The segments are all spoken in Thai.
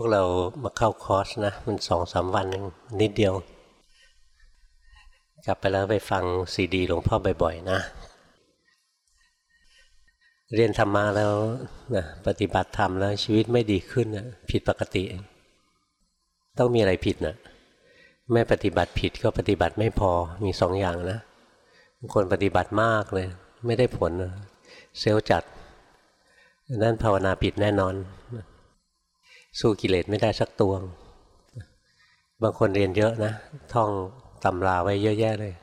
วกเรามาเข้าคอร์สนะ มันสองสามวันนิดเดียว กลับไปแล้วไปฟังซีดีหลวงพ่อบ่อยๆนะ เรียนธรรมะแล้วนะปฏิบัติธรรมแล้วชีวิตไม่ดีขึ้นนะผิดปกติ ต้องมีอะไรผิดนะไม่ปฏิบัติผิดก็ปฏิบัติไม่พอมีสองอย่างนะคนปฏิบัติมากเลย ไม่ได้ผลนะเซลล์จัดนั่นภาวนาผิดแน่นอน สู้กิเลสไม่ได้สักตัวบางคนเรียนเยอะนะ ท่องตำราไว้เยอะแยะเลย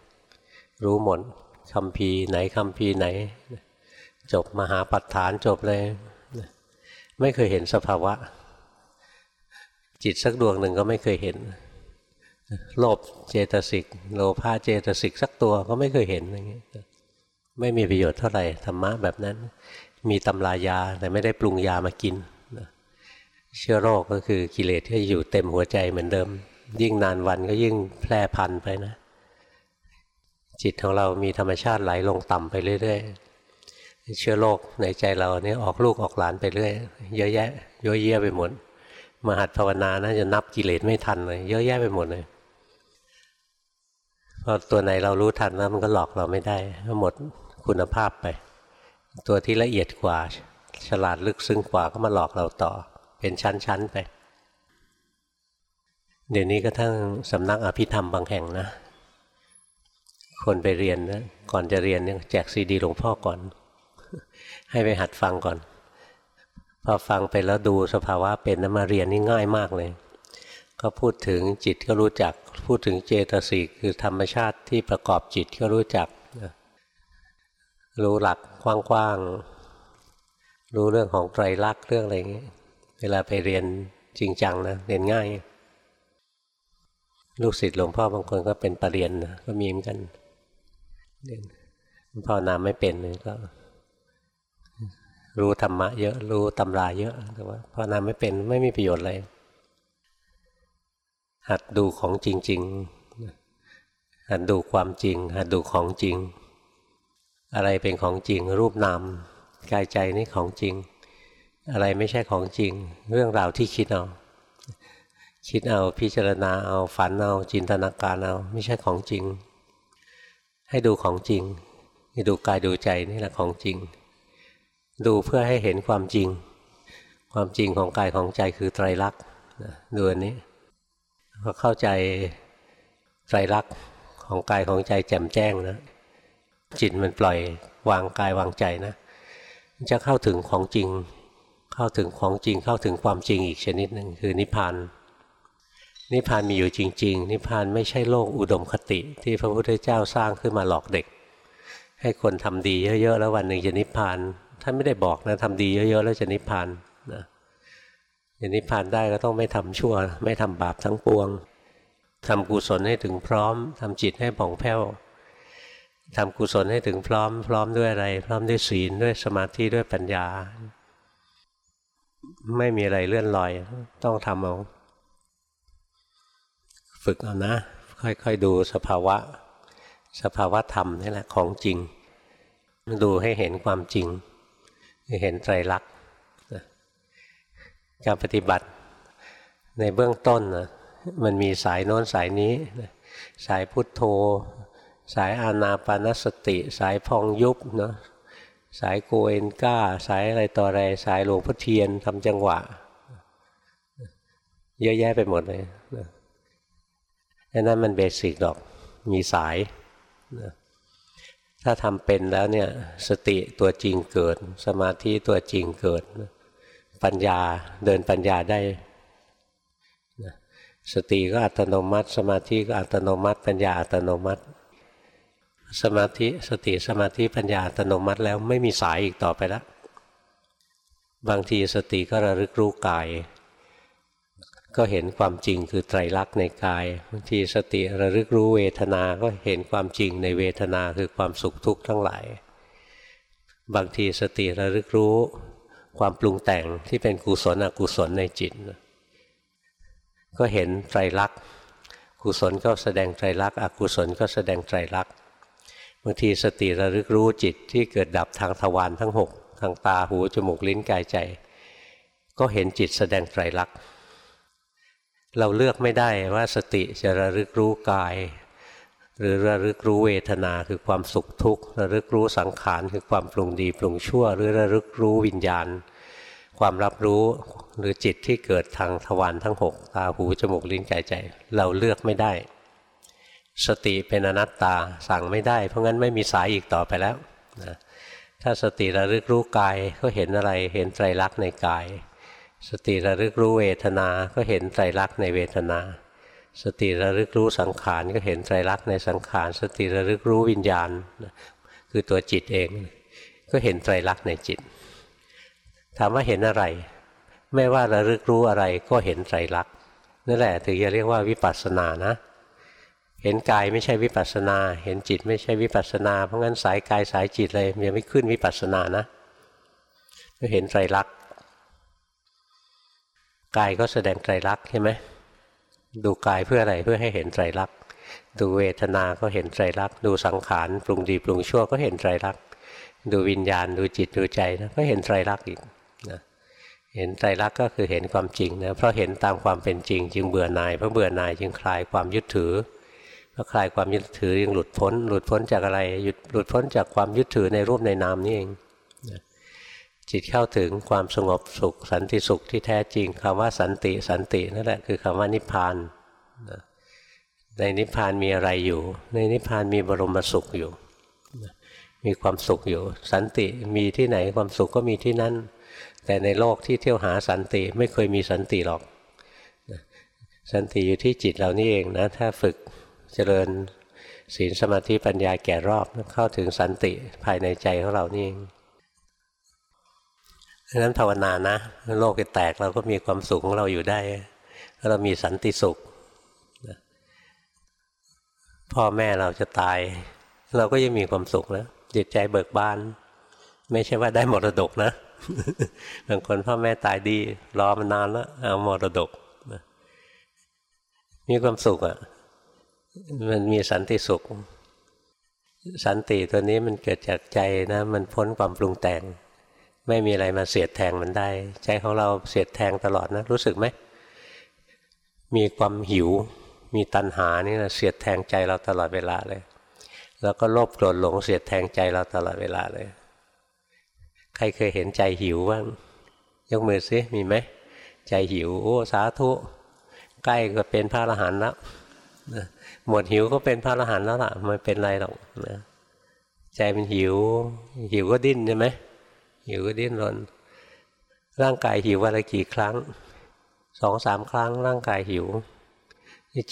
รู้หมดคำพีไหนคำพีไหน จบมหาปัฏฐานจบเลย ไม่เคยเห็นสภาวะ จิตสักดวงหนึ่งก็ไม่เคยเห็น โลภเจตสิก โลภะเจตสิกสักตัวก็ไม่เคยเห็นอย่างนี้ไม่มีประโยชน์เท่าไหร่ธรรมะแบบนั้น มีตำรายาแต่ไม่ได้ปรุงยามากิน เชื้อโรคก็คือกิเลสที่อยู่เต็มหัวใจเหมือนเดิม ยิ่งนานวันก็ยิ่งแพร่พันไปนะ จิตของเรามีธรรมชาติไหลลงต่ำไปเรื่อยๆ เชื้อโรคในใจเราเนี่ยออกลูกออกหลานไปเรื่อยเยอะแยะเยอะแยะไปหมดมหัดภาวนานะจะนับกิเลสไม่ทันเลยเยอะแยะไปหมดเลยพอตัวไหนเรารู้ทันแล้วมันก็หลอกเราไม่ได้ก็หมดคุณภาพไป ตัวที่ละเอียดกว่า ฉลาดลึกซึ้งกว่าก็มาหลอกเราต่อ เป็นชั้นๆไป เดี๋ยวนี้ก็ทั้งสำนักอภิธรรมบางแห่งนะ คนไปเรียนนะก่อนจะเรียนเนี่ยแจกซีดีหลวงพ่อก่อน ให้ไปหัดฟังก่อน พอฟังไปแล้วดูสภาวะเป็นนะมาเรียนนี่ง่ายมากเลยก็พูดถึงจิตก็รู้จัก พูดถึงเจตสิกคือธรรมชาติที่ประกอบจิตก็รู้จัก รู้หลักกว้างๆรู้เรื่องของไตรลักษณ์เรื่องอะไรอย่างนี้ เวลาไปเรียนจริงจังนะเรียนง่าย ลูกศิษย์หลวงพ่อบางคนก็เป็นปรริญญาก็มีเหมือนกันเรียนพ่อนามไม่เป็นก็ รู้ธรรมะเยอะ รู้ตำราเยอะแต่ว่าพ่อนามไม่เป็นไม่มีประโยชน์อะไรหัดดูของจริง ๆ หัดดูความจริง หัดดูของจริง อะไรเป็นของจริง รูปนามกายใจนี่ของจริง อะไรไม่ใช่ของจริง เรื่องราวที่คิดเอา คิดเอาพิจารณาเอาฝันเอาจินตนาการเอา ไม่ใช่ของจริง ให้ดูของจริงให้ดูกายดูใจนี่แหละของจริง ดูเพื่อให้เห็นความจริง ความจริงของกายของใจคือไตรลักษณ์ดูอันนี้พอเข้าใจไตรลักษณ์ของกายของใจแจ่มแจ้งนะจิตมันปล่อยวางกายวางใจนะจะเข้าถึงของจริง เข้าถึงของจริงเข้าถึงความจริงอีกชนิดหนึ่งคือนิพพานนิพพานมีอยู่จริง ๆ นิพพานไม่ใช่โลกอุดมคติ ที่พระพุทธเจ้าสร้างขึ้นมาหลอกเด็ก ให้คนทำดีเยอะๆแล้ววันหนึ่งจะนิพพานท่านไม่ได้บอกนะทำดีเยอะๆแล้วจะนิพพานนะจะนิพพานได้ก็ต้องไม่ทำชั่ว ไม่ทำบาปทั้งปวงทำกุศลให้ถึงพร้อมทำจิตให้ผ่องแผ้วทำกุศลให้ถึงพร้อม พร้อมด้วยอะไร พร้อมด้วยศีลด้วยสมาธิด้วยปัญญา ไม่มีอะไรเลื่อนลอย ต้องทำเอา ฝึกเอานะ ค่อยๆดูสภาวะ สภาวะธรรมนี่แหละของจริง ดูให้เห็นความจริง เห็นไตรลักษณ์การปฏิบัติในเบื้องต้นนะมันมีสายโน้นสายนี้ สายพุทโธ สายอานาปานสติ สายพองยุบเนาะ สายโกเอนก้า สายอะไรต่ออะไร สายหลวงพ่อเทียนทำจังหวะ เยอะแยะไปหมดเลยดังนั้นมันเบสิกดอกมีสาย ถ้าทำเป็นแล้วเนี่ยสติตัวจริงเกิด สมาธิตัวจริงเกิด ปัญญาเดินปัญญาได้สติก็อัตโนมัติ สมาธิก็อัตโนมัติ ปัญญาอัตโนมัติ สมาธิสติสมาธิปัญญาอัตโนมัติแล้วไม่มีสายอีกต่อไปแล้วบางทีสติก็ระลึกรู้กาย ก็เห็นความจริงคือไตรลักษณ์ในกายบางทีสติระลึกรู้เวทนา ก็เห็นความจริงในเวทนาคือความสุขทุกข์ทั้งหลาย บางทีสติระลึกรู้ความปรุงแต่งที่เป็นกุศลอกุศลในจิต ก็เห็นไตรลักษณ์กุศลก็แสดงไตรลักษณ์อกุศลก็แสดงไตรลักษณ์างทีสติระลึกรู้จิตที่เกิดดับทางทวารทั้งหกทางตาหูจมูกลิ้นกายใจ ก็เห็นจิตแสดงไตรลักษณ์เราเลือกไม่ได้ว่าสติจะระลึกรู้กาย หรือระลึกรู้เวทนาคือความสุขทุกข์ระลึกรู้สังขารคือความปรุงดีปรุงชั่ว หรือระลึกรู้วิญญาณ ความรับรู้หรือจิตที่เกิดทางทวารทั้งหกตาหูจมูกลิ้นกายใจ เราเลือกไม่ได้ สติเป็นอนัตตาสั่งไม่ได้ เพราะงั้นไม่มีสายอีกต่อไปแล้วนะถ้าสติระลึกรู้กายก็เห็นอะไรเห็นไตรลักษณ์ในกาย สติระลึกรู้เวทนา ก็เห็นไตรลักษณ์ในเวทนา สติระลึกรู้สังขารก็เห็นไตรลักษณ์ในสังขาร สติระลึกรู้วิญญาณ คือตัวจิตเอง ก็เห็นไตรลักษณ์ในจิต ถามว่าเห็นอะไร ไม่ว่าระลึกรู้อะไรก็เห็นไตรลักษณ์นั่นแหละถึงจะเรียกว่าวิปัสสนานะ เห็นกายไม่ใช่วิปัสนา เห็นจิตไม่ใช่วิปัสนา เพราะงั้นสายกายสายจิตเลยยังไม่ขึ้นวิปัสนานะเห็นไตรลักษณ์กายก็แสดงไตรลักษณ์ใช่ไหมดูกายเพื่ออะไรเพื่อให้เห็นไตรลักษณ์ดูเวทนา ก็เห็นไตรลักษณ์ดูสังขารปรุงดีปรุงชั่วก็เห็นไตรลักษณ์ดูวิญญาณ ดูจิตดูใจนะก็เห็นไตรลักษณ์อีกนะเห็นไตรลักษณ์ก็คือเห็นความจริงนะเพราะเห็นตามความเป็นจริง จึงเบื่อหน่ายเพราะเบื่อหน่ายจึงคลายความยึดถือ พอคลายความยึดถือยังหลุดพ้น หลุดพ้นจากอะไรหยุดหลุดพ้นจากความยึดถือในรูปในนามนี่เองจิตเข้าถึงความสงบสุข สันติสุขที่แท้จริงคำว่าสันติสันตินั่นแหละคือคำว่านิพพานในนิพพานมีอะไรอยู่ ในนิพพานมีบรมสุขอยู่ มีความสุขอยู่ สันติมีที่ไหนความสุขก็มีที่นั่น แต่ในโลกที่เที่ยวหาสันติไม่เคยมีสันติหรอก สันติอยู่ที่จิตเรานี่เองนะถ้าฝึก เจริญศีลสมาธิปัญญาแก่รอบเข้าถึงสันติภายในใจของเรานี่เองดังนั้นภาวนานะโลกจะแตกเราก็มีความสุขของเราอยู่ได้ เรามีสันติสุข พ่อแม่เราจะตาย เราก็ยังมีความสุขนะจิตใจเบิกบาน ไม่ใช่ว่าได้มรดกนะบางคนพ่อแม่ตายดี รอมานานแล้วเอามรดกมีความสุขอะ่ะ มันมีสันติสุข สันติตัวนี้มันเกิดจากใจนะ มันพ้นความปรุงแต่ง ไม่มีอะไรมาเสียดแทงมันได้ ใจของเราเสียดแทงตลอดนะ รู้สึกไหม มีความหิว มีตัณหานี่นะเสียดแทงใจเราตลอดเวลาเลย แล้วก็โลภโกรธหลงเสียดแทงใจเราตลอดเวลาเลย ใครเคยเห็นใจหิวบ้างยกมือซิมีไหมใจหิวโอ้สาธุ ใกล้ก็เป็นพระอรหันต์แล้ว หมดหิวก็เป็นพระอรหันต์แล้วล่ะไม่เป็นไรหรอกนะใจมันหิว หิวก็ดิ้นใช่ไหมหิวก็ดิ้นรน ร่างกายหิววันละกี่ครั้งสองสามครั้ง ร่างกายหิว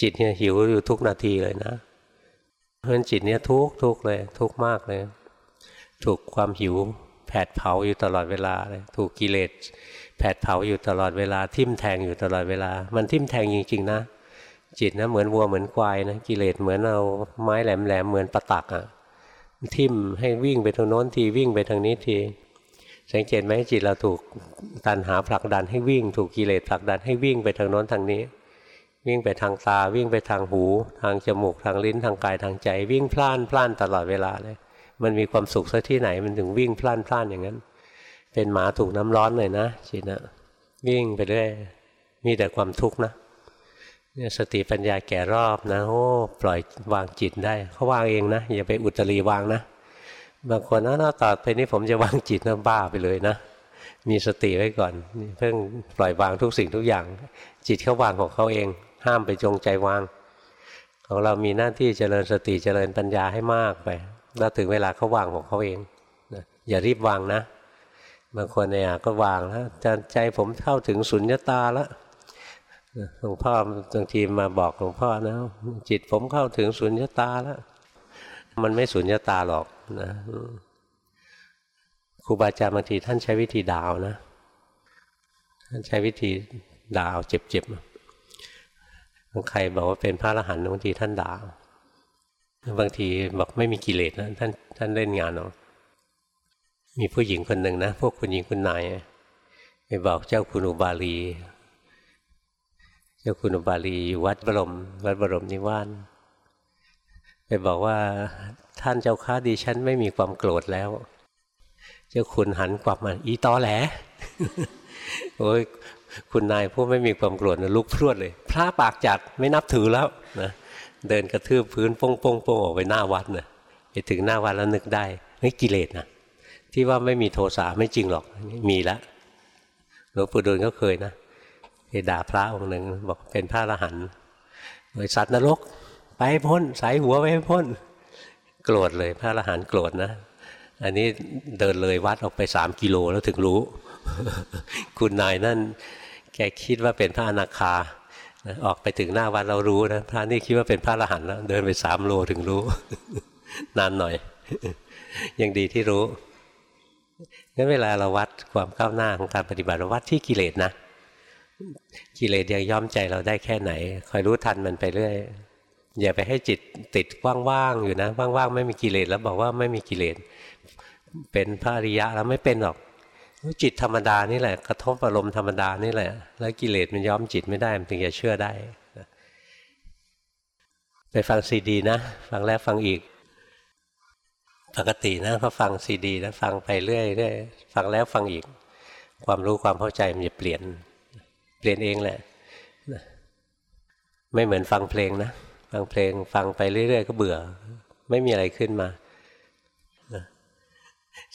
จิตเนี่ยหิวอยู่ทุกนาทีเลยนะ เพราะฉะนั้นจิตเนี่ยทุกทุกเลย ทุกมากเลย ถูกความหิวแผดเผาอยู่ตลอดเวลาเลยถูกกิเลสแผดเผาอยู่ตลอดเวลา ทิ่มแทงอยู่ตลอดเวลา มันทิ่มแทงจริงๆนะ จิตนะเหมือนวัวเหมือนควายนะกิเลสเหมือนเอาไม้แหลมๆเหมือนประตักอะ่ะทิ่มให้วิ่งไปทางโน้นทีวิ่งไปทางนี้ทีสังเกตไหมจิตเราถูกตันหาผลักดันให้วิ่ง ถูกกิเลสผลักดันให้วิ่งไปทางโน้นทางนี้ วิ่งไปทางตาวิ่งไปทางหู ทางจมูกทางลิ้นทางกายทางใจ วิ่งพล่านพล่านตลอดเวลาเลย มันมีความสุขซะที่ไหนมันถึงวิ่งพล่านพล่านอย่างนั้น เป็นหมาถูกน้ำร้อนเลยนะจิตนะวิ่งไปเรื่อยมีแต่ความทุกข์นะ เนี่ยสติปัญญาแก่รอบนะโอ้ปล่อยวางจิตได้เขาวางเองนะอย่าไปอุตรีวางนะ บางคนนะต่อไปนี้ผมจะวางจิตนะบ้าไปเลยนะ มีสติไว้ก่อนเพิ่งปล่อยวางทุกสิ่งทุกอย่าง จิตเขาวางของเขาเอง ห้ามไปจงใจวาง ของเรามีหน้าที่เจริญสติเจริญปัญญาให้มากไปแล้วถึงเวลาเขาวางของเขาเองนะอย่ารีบวางนะบางคนเนี่ยก็วางแล้วใจผมเข้าถึงสุญญตาแล้ว หลวงพ่อบางทีมาบอกหลวงพ่อนะ จิตผมเข้าถึงสุญญตาแล้ว มันไม่สุญญตาหรอกนะครูบาอาจารย์บางทีท่านใช้วิธีดาวนะ ท่านใช้วิธีดาวเจ็บๆบางใครบอกว่าเป็นพระอรหันต์บางทีท่านดาวบางทีบอกไม่มีกิเลสนะท่านท่านเล่นงานเนาะมีผู้หญิงคนหนึ่งนะ พวกคุณหญิงคุณนายไปบอกเจ้าคุณอุบาลี จ้าคุณอุบาลีอยู่วัดบรม วัดบรมนิวานไปบอกว่าท่านเจ้าค้าดิฉันไม่มีความโกรธแล้ว เจ้าคุณหันกลับมาอีตอแหลโอ้ยคุณนายผู้ไม่มีความโกรธนะลุกพรวดเลย พระปากจัดไม่นับถือแล้วนะเดินกระทืบพื้นโป้งโป้งโป้งออกไปหน้าวัดนะไปถึงหน้าวัดแล้วนึกได้ไม่กิเลสนะที่ว่าไม่มีโทสะไม่จริงหรอกมีแล้วหลวงปู่ดูลก็เคยนะ ด่าพระองค์หนึ่งบอกเป็นพระอรหันต์บริษัทนรก ไปพ้นสายหัวไปพ้น โกรธเลยพระอรหันต์โกรธนะ อันนี้เดินเลยวัดออกไปสามกิโลแล้วถึงรู้ คุณนายนั่น แกคิดว่าเป็นพระอนาคาออกไปถึงหน้าวัดเรารู้นะพระนี่คิดว่าเป็นพระอรหันต์แล้วเดินไปสามโลถึงรู้ นานหน่อย ยังดีที่รู้งั้นเวลาเราวัดความก้าวหน้าของการปฏิบัติเราวัดที่กิเลสนะ กิเลสยังย้อมใจเราได้แค่ไหน คอยรู้ทันมันไปเรื่อยอย่าไปให้จิตติดว่างๆอยู่นะว่างๆไม่มีกิเลสแล้วบอกว่าไม่มีกิเลสเป็นพระอริยะแล้วไม่เป็นหรอกจิตธรรมดานี่แหละ กระทบอารมณ์ธรรมดานี่แหละ แล้วกิเลสมันย้อมจิตไม่ได้มันถึงจะเชื่อได้ไปฟังซีดีนะ ฟังแล้วฟังอีก ปกตินะเขาฟังซีดีแล้วฟังไปเรื่อยเรื่อยฟังแล้วฟังอีก ความรู้ความเข้าใจมันจะเปลี่ยน เปลี่ยนเองแหละไม่เหมือนฟังเพลงนะฟังเพลงฟังไปเรื่อยๆ ก็เบื่อ ไม่มีอะไรขึ้นมา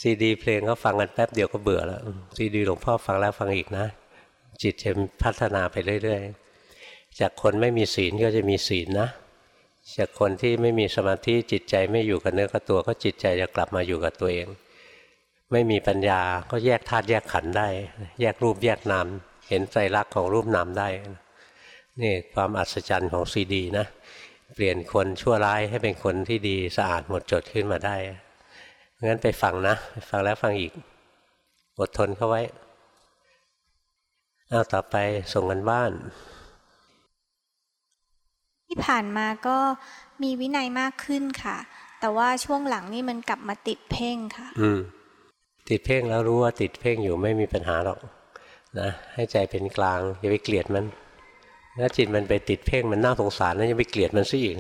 ซีดีเพลงเขาฟังกันแป๊บเดียวก็เบื่อแล้วซีดีหลวงพ่อฟังแล้วฟังอีกนะ จิตจะพัฒนาไปเรื่อยๆ จากคนไม่มีศีลก็จะมีศีลนะ จากคนที่ไม่มีสมาธิจิตใจไม่อยู่กับเนื้อกับตัว ก็จิตใจจะกลับมาอยู่กับตัวเอง ไม่มีปัญญาก็แยกธาตุแยกขันธ์ได้ แยกรูปแยกนาม เห็นใจรักของรูปนามได้นี่ความอัศจรรย์ของซีดีนะเปลี่ยนคนชั่วร้ายให้เป็นคนที่ดีสะอาดหมดจดขึ้นมาได้งั้นไปฟังนะ ฟังแล้วฟังอีกอดทนเข้าไว้เอาต่อไปส่งกันบ้าน ที่ผ่านมาก็มีวินัยมากขึ้นค่ะ แต่ว่าช่วงหลังนี่มันกลับมาติดเพ่งค่ะ อืมติดเพ่งแล้วรู้ว่าติดเพ่งอยู่ไม่มีปัญหาหรอก นะให้ใจเป็นกลางอย่าไปเกลียดมันถ้าจิตมันไปติดเพ่งมันน่าสงสารนะอย่าไปเกลียดมันซะอีก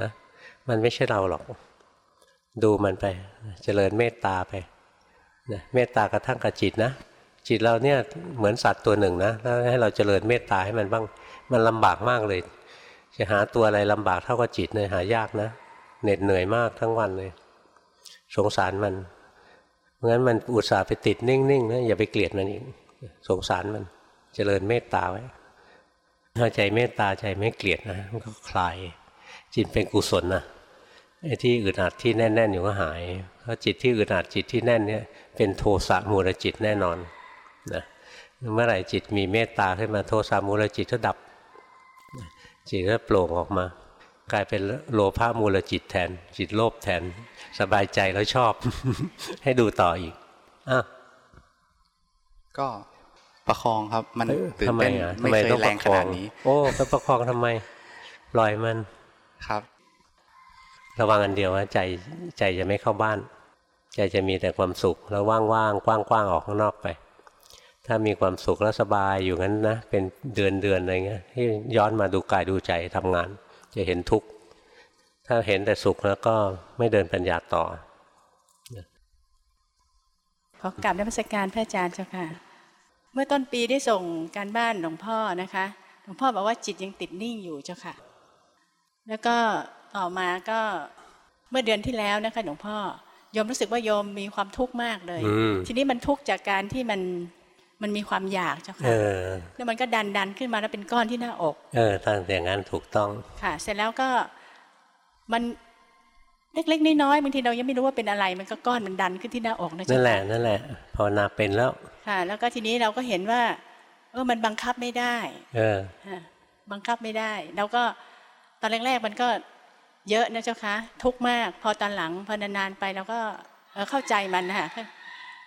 นะมันไม่ใช่เราหรอก ดูมันไปเจริญเมตตาไปนะเมตตากระทั่งกับจิตนะ จิตเราเนี่ยเหมือนสัตว์ตัวหนึ่งนะแล้วให้เราเจริญเมตตาให้มันบ้างมันลำบากมากเลย จะหาตัวอะไรลำบากเท่ากับจิตเลยหายากนะเหน็ดเหนื่อยมากทั้งวันเลย สงสารมันเพราะงั้นมันอุตส่าห์ไปติดนิ่งๆนะอย่าไปเกลียดมันอีก สงสารมันเจริญเมตตาไว้ถ้าใจเมตตาใจไม่เกลียดนะมันก็คลายจิตเป็นกุศลนะไอ้ที่อึดอัดที่แน่น ๆ อยู่ก็หายเพราะจิตที่อึดอัดจิตที่แน่นเนี่ยเป็นโทสะมูลจิตแน่นอนนะเมื่อไหร่จิตมีเมตตาขึ้นมาโทสะมูลจิตก็ดับ จิตก็โปร่งออกมา กลายเป็นโลภะมูลจิตแทน จิตโลภแทน สบายใจแล้วชอบ ให้ดูต่ออีกอะก็ ประคองครับ มันตื่นทำไมเต้นอะไม่ทำไมเคยต้องแรประงคขอนางดนี้ โอ้ไปประคองทำไมปล่อยมันครับ ระวังอันเดียวว่าใจใจจะไม่เข้าบ้าน ใจจะมีแต่ความสุขแล้วว่างๆกว้างๆออกข้างนอกไป ถ้ามีความสุขแล้วสบายอยู่งั้นนะ เป็นเดือนเดือนอะไรเงี้ยที่ย้อนมาดูกายดูใจทำงาน จะเห็นทุกข์ถ้าเห็นแต่สุขแล้วก็ไม่เดินปัญญาต่อขอกราบนมัสการพระอาจารย์เจ้าค่ะ เมื่อต้นปีได้ส่งการบ้านหลวงพ่อนะคะ หลวงพ่อบอกว่าจิตยังติดนิ่งอยู่เจ้าค่ะ แล้วก็ต่อมาก็เมื่อเดือนที่แล้วนะคะหลวงพ่อยมรู้สึกว่าโยมมีความทุกข์มากเลยอืมทีนี้มันทุกข์จากการที่มันมันมีความอยากเจ้าเอค่ะอแล้วมันก็ดันดันขึ้นมาแล้วเป็นก้อนที่หน้าอก เออตั้งแต่งั้นถูกต้อง ค่ะ เสร็จแล้วก็มัน เล็กๆน้อยๆบางทีเรายังไม่รู้ว่าเป็นอะไร มันก็ก้อนมันดันขึ้นที่หน้าอกนะนั่เจ้านแหละค่ะนั่นแหละภาวนาเป็นแล้วค่ะ แล้วก็ทีนี้เราก็เห็นว่าเออมันบังคับไม่ได้ เออฮะบังคับไม่ได้ แล้วก็ตอนแรกๆมันก็เยอะนะเจ้าคะ ทุกข์มาก พอตอนหลังพอนานๆไปเราก็เออเข้าใจมันนะคะ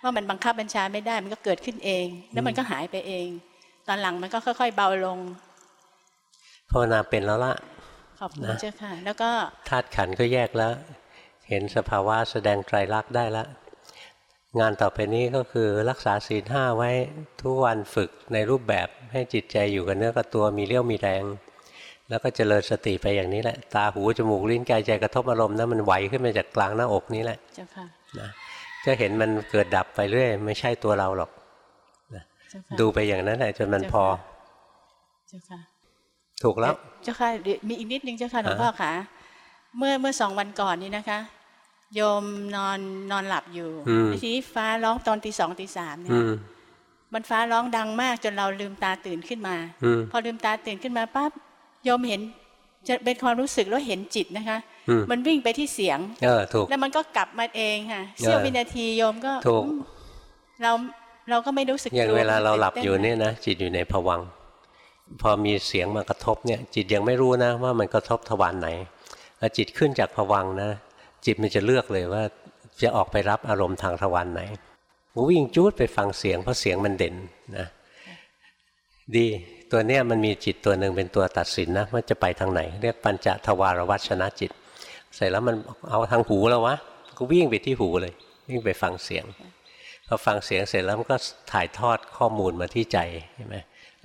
ว่ามันบังคับบัญชาไม่ได้มันก็เกิดขึ้นเอง แล้วมันก็หายไปเอง ตอนหลังมันก็ค่อย ๆ เบาลงภาวนาเป็นแล้วล่ะ ขอบคุณนะเจ้าค่ะ แล้วก็ธาตุขันธ์ก็แยกแล้ว เห็นสภาวะแสดงไตรลักษณ์ได้แล้ว งานต่อไปนี้ก็คือรักษาศีลห้าไว้ทุกวันฝึกในรูปแบบให้จิตใจอยู่กับเนื้อกับตัวมีเรี่ยวมีแรง แล้วก็เจริญสติไปอย่างนี้แหละ ตาหูจมูกลิ้นกายใจกระทบอารมณ์นะมันไหวขึ้นมาจากกลางหน้าอกนี้แหละเจ้าค่ะนะจะเห็นมันเกิดดับไปเรื่อย ไม่ใช่ตัวเราหรอกนะเจ้าค่ะดูไปอย่างนั้นแหละจนมันพอเจ้าค่ะ ถูกแล้ว เจ้าค่ะเดี๋ยวมีอีกนิดนึงเจ้าค่ะหลวงพ่อค่ะ เมื่อเมื่อสองวันก่อนนี้นะคะ โยมนอนนอนหลับอยู่อืมแล้วทีนี้ฟ้าร้องตอนตีสองตีสามเนี่อืยมมันฟ้าร้องดังมากจนเราลืมตาตื่นขึ้นมาอืมพอลืมตาตื่นขึ้นมาปั๊บโยมเห็นจะเป็นความรู้สึกแล้วเห็นจิตนะคะอืมมันวิ่งไปที่เสียง เออถูก แล้วมันก็กลับมาเองค่ะเสี้ยววินาทีโยมก็ถูกอืมเราเราก็ไม่รู้สึกอย่างกเวลาเราหลับตื่ต้อยู่เนี่ยนะจิตอยู่ในภวังค์ พอมีเสียงมากระทบเนี่ย จิตยังไม่รู้นะว่ามันกระทบทวารไหนแล้วจิตขึ้นจากภวังนะ จิตมันจะเลือกเลยว่าจะออกไปรับอารมณ์ทางทวารไหนวิ่งจูดไปฟังเสียงเพราะเสียงมันเด่นนะดีตัวเนี้ยมันมีจิตตัวหนึ่งเป็นตัวตัดสินนะว่าจะไปทางไหน เรียกปัญจทวารวัชนะจิต เสร็จแล้วมันเอาทางหูแล้ววะก็วิ่งไปที่หูเลย วิ่งไปฟังเสียงพอฟังเสียงเสร็จแล้วมันก็ถ่ายทอดข้อมูลมาที่ใจใช่ไหม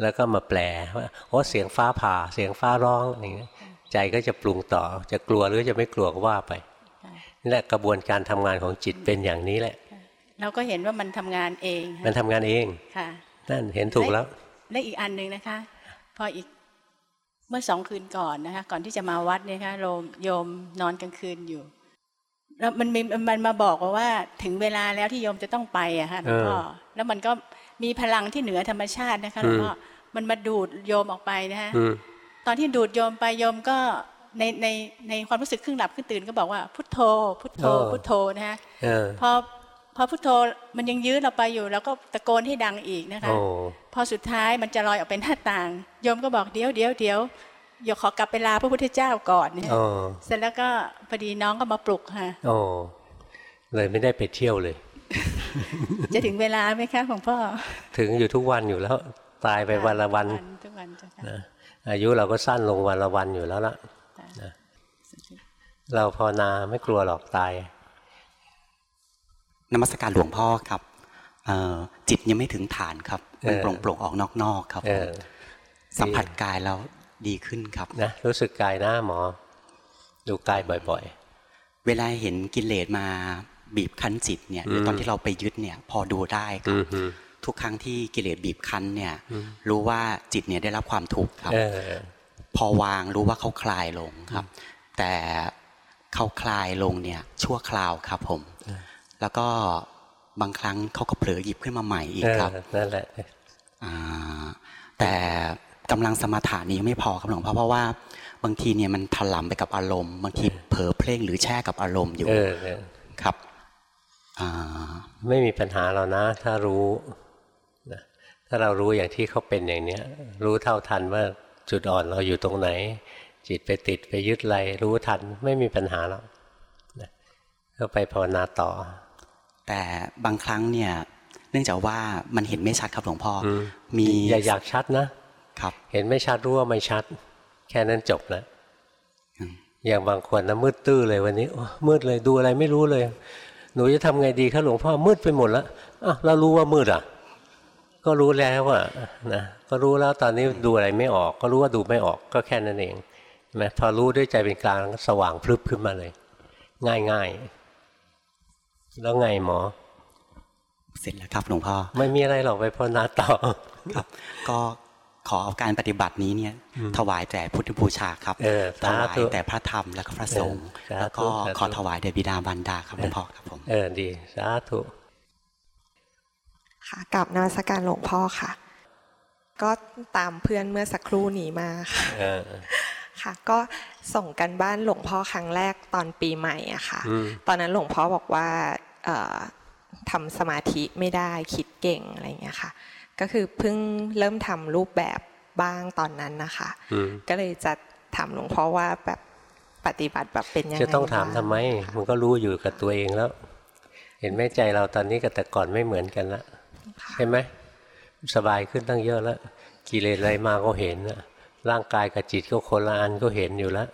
แล้วก็มาแปลว่าโอ้เสียงฟ้าผ่าเสียงฟ้าร้องอะไรอย่างเงี้ยใจก็จะปรุงต่อ จะกลัวหรือจะไม่กลัวก็ว่าไปนี่แหละกระบวนการทำงานของจิตเป็นอย่างนี้แหละ เราก็เห็นว่ามันทำงานเองค่ะมันทำงานเองค่ะนั่นเห็นถูกแล้วและอีกอันหนึ่งนะคะ พออีกเมื่อสองคืนก่อนนะคะ ก่อนที่จะมาวัดเนี่ยค่ะโยมโยมนอนกลางคืนอยู่แล้วมันมีมันมาบอกว่าว่าถึงเวลาแล้วที่โยมจะต้องไปอะค่ะหลวงพ่อเออแล้วมันก็มีพลังที่เหนือธรรมชาตินะคะหลวงพ่อ มันมาดูดโยมออกไปนะคะอืมตอนที่ดูดโยมไปโยมก็ในในในความรู้สึกครึ่งหลับครึ่งตื่นก็บอกว่าพุทโธ พุทโธพุทโธนะคะเออพอพอพุทโธมันยังยื้อเราไปอยู่แล้วก็ตะโกนให้ดังอีกนะคะโอ้พอสุดท้ายมันจะลอยออกเป็นหน้าต่างโยมก็บอกเดี๋ยวเดี๋ยวเดี๋ยวโยมขอกลับไปลาพระพุทธเจ้าก่อนเนี่ยโอ้เสร็จแล้วก็พอดีน้องก็มาปลุกค่ะโอ้เลยไม่ได้ไปเที่ยวเลย จะถึงเวลาไหมคะของพ่อ ถึงอยู่ทุกวันอยู่แล้ว ตายไปวันละวันทุกวันเจ้าค่ะนะอายุเราก็สั้นลงวันละวันอยู่แล้วล่ะนะเราภาวนาไม่กลัวหรอกตายนมัสการหลวงพ่อครับเอ่อจิตยังไม่ถึงฐานครับมันเออโปร่งโปร่งๆออกนอกๆครับเอผมอสัมผัสกายแล้วดีขึ้นครับนะรู้สึกกายหน้าหมอ ดูกายบ่อยเวลาเห็นกิเลสมาบีบคั้นจิตเนี่ยหรืออมตอนที่เราไปยึดเนี่ย พอดูได้ๆครัอืบอฮึ ทุกครั้งที่กิเลสบีบคั้นเนี่ยอืมรู้ว่าจิตเนี่ยได้รับความทุกข์ครับเออพอวางรู้ว่าเขาคลายลงครับ แต่เขาคลายลงเนี่ยชั่วคราวครับผม แล้วก็บางครั้งเขาก็เผลอหยิบขึ้นมาใหม่อีกเออครับนั่นแหละอ่าแต่กำลังสมาธินี้ยังไม่พอครับหลวงพ่อเพราะว่าบางทีเนี่ยมันถลำไปกับอารมณ์บางทีเผลอเพลงหรือแช่กับอารมณ์อยู่เออเออครับอ่าไม่มีปัญหาเรานะ ถ้ารู้นะ ถ้าเรารู้อย่างที่เขาเป็นอย่างเนี้ย รู้เท่าทันว่าจุดอ่อนเราอยู่ตรงไหน จิตไปติดไปยึดอะไรรู้ทันไม่มีปัญหาหรอกนะก็ไปภาวนาต่อ แต่บางครั้งเนี่ยเนื่องจากว่ามันเห็นไม่ชัดครับหลวงพ่ออมมีอย่าอยากชัดนะครับ เห็นไม่ชัดรู้ว่าไม่ชัด แค่นั้นจบแล้วอืมอย่างบางคนนะมืดตื้อเลยวันนี้โอ้มืดเลยดูอะไรไม่รู้เลย หนูจะทำไงดีคะหลวงพ่อมืดไปหมดแล้วอะเรารู้ว่ามืดอะ ก็รู้แล้วอะนะก็รู้แล้วตอนนี้ดูอะไรไม่ออก ก็รู้ว่าดูไม่ออกก็แค่นั้นเองใช่ไหมพอรู้ด้วยใจเป็นกลางสว่างพลึบขึ้นมาเลย ง่ายง่ายๆแล้วไงหมอ เสร็จแล้วครับหลวงพ่อไม่มีอะไรหรอกไปภาวนาต่อครับ ก็ขอเอาการปฏิบัตินี้เนี่ย ถวายแต่พุทธบูชาครับเออถสาวายธุแต่พระธรรมและก็พระสงฆ์เออสาธุแล้วก็สาธุขอถวายแด่บิดาบรรดาครับหลวงพ่อครับผมเออดีสาธุ ค่ะกับนวัสการหลวงพ่อค่ะ ก็ตามเพื่อนเมื่อสักครู่นี้มาค่ะเออค่ะก็ส่งกันบ้านหลวงพ่อครั้งแรกตอนปีใหม่อะค่ะอืมตอนนั้นหลวงพ่อบอกว่าเอ่อทำสมาธิไม่ได้คิดเก่งอะไรอย่างเงี้ยค่ะ ก็คือเพิ่งเริ่มทำรูปแบบบ้างตอนนั้นนะคะอืมก็เลยจะถามหลวงพ่อว่าแบบปฏิบัติแบบเป็นยังไงจะต้องถามบ้ทำไม มันก็รู้อยู่กับตัวเองแล้ว เห็นไหมใจเราตอนนี้กับแต่ก่อนไม่เหมือนกันละค่ะ เห็นไหมสบายขึ้นตั้งเยอะแล้ว กิเลสอะไรมาก็เห็นนะร่างกายกับจิตก็คนละอันก็เห็นอยู่แล้ว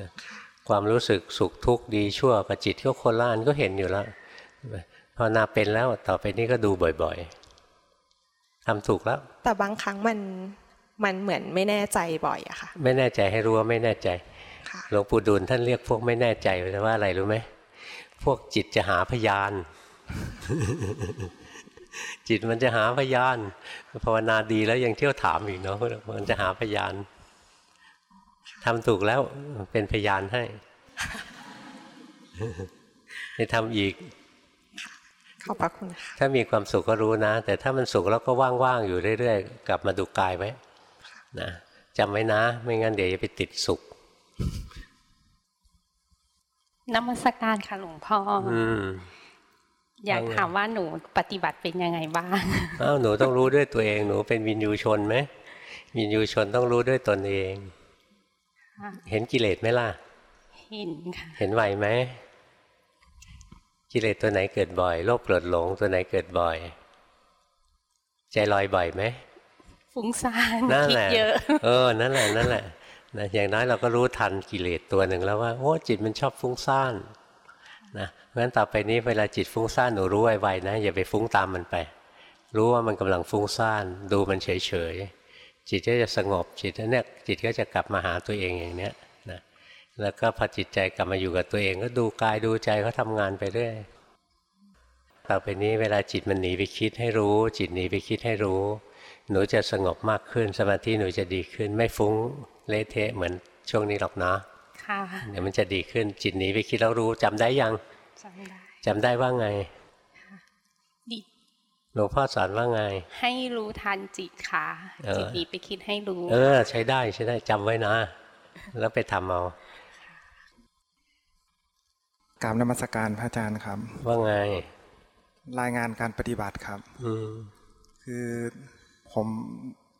นะความรู้สึกสุขทุกข์ดีชั่วกับจิตก็คนละอันก็เห็นอยู่แล้วเห็นไหมภาวนาเป็นแล้วต่อไปนี้ก็ดูบ่อยๆทำถูกแล้ว แต่บางครั้งมันมันเหมือนไม่แน่ใจบ่อยอะค่ะ ไม่แน่ใจให้รู้ว่าไม่แน่ใจค่ะหลวงปู่ดูลท่านเรียกพวกไม่แน่ใจว่าอะไรรู้ไหมพวกจิตจะหาพยาน จิตมันจะหาพยานภาวนาดีแล้วยังเที่ยวถามอีกเนาะมันจะหาพยานทำถูกแล้วเป็นพยานให้ให้ทำอีกขอบพระคุณค่ะถ้ามีความสุขก็รู้นะ แต่ถ้ามันสุขแล้วก็ว่างๆอยู่เรื่อยๆ กลับมาดูกายไว้นะจำไว้นะ ไม่งั้นเดี๋ยวจะไปติดสุขนมัสการค่ะหลวงพ่อ ออืมอยากว่าไงถามว่าหนูปฏิบัติเป็นยังไงบ้างอ้าวหนูต้องรู้ด้วยตัวเองหนูเป็นวินยูชนไหมวินยูชนต้องรู้ด้วยตนเองค่ะเห็นกิเลสไหมล่ะ เห็นค่ะเห็นไหวไหมกิเลสตัวไหนเกิดบ่อยโลภโกรธหลงตัวไหนเกิดบ่อย ใจลอยบ่อยไหมฟุ้งซ่านนั่นคิแหดละเยอะ เออนั่นแหละนั่นแหละนะอย่างน้อยเราก็รู้ทันกิเลสตัวหนึ่งแล้วว่าโอ้จิตมันชอบฟุ้งซ่าน นะเพราะฉะนั้นต่อไปนี้เวลาจิตฟุ้งซ่านหนูรู้ไวๆนะอย่าไปฟุ้งตามมันไป รู้ว่ามันกำลังฟุ้งซ่านดูมันเฉยๆจิตก็จะสงบจิตเนี่ยจิตก็จะกลับมาหาตัวเองอย่างเนี้ยนะแล้วก็พอจิตใจกลับมาอยู่กับตัวเอง ก็ดูกายดูใจเขาทำงานไปเรื่อยต่อไปนี้เวลาจิตมันหนีไปคิดให้รู้ จิตหนีไปคิดให้รู้ หนูจะสงบมากขึ้นสมาธิหนูจะดีขึ้น ไม่ฟุ้งเละเทะเหมือนช่วงนี้หรอกนะ ค่ะเดี๋ยวมันจะดีขึ้นจิตหนีไปคิดแล้วรู้จำได้ยังจำได้จำได้ว่าไงดีหลวงพ่อสอนว่าไง ให้รู้ทันจิตค่ะเออจิตหนีไปคิดให้รู้ เออ ใช้ได้ใช้ได้จำไว้นะ แล้วไปทำเอากราบนมัสการพระอาจารย์ครับ ว่าไง รายงานการปฏิบัติครับ อืมคือผม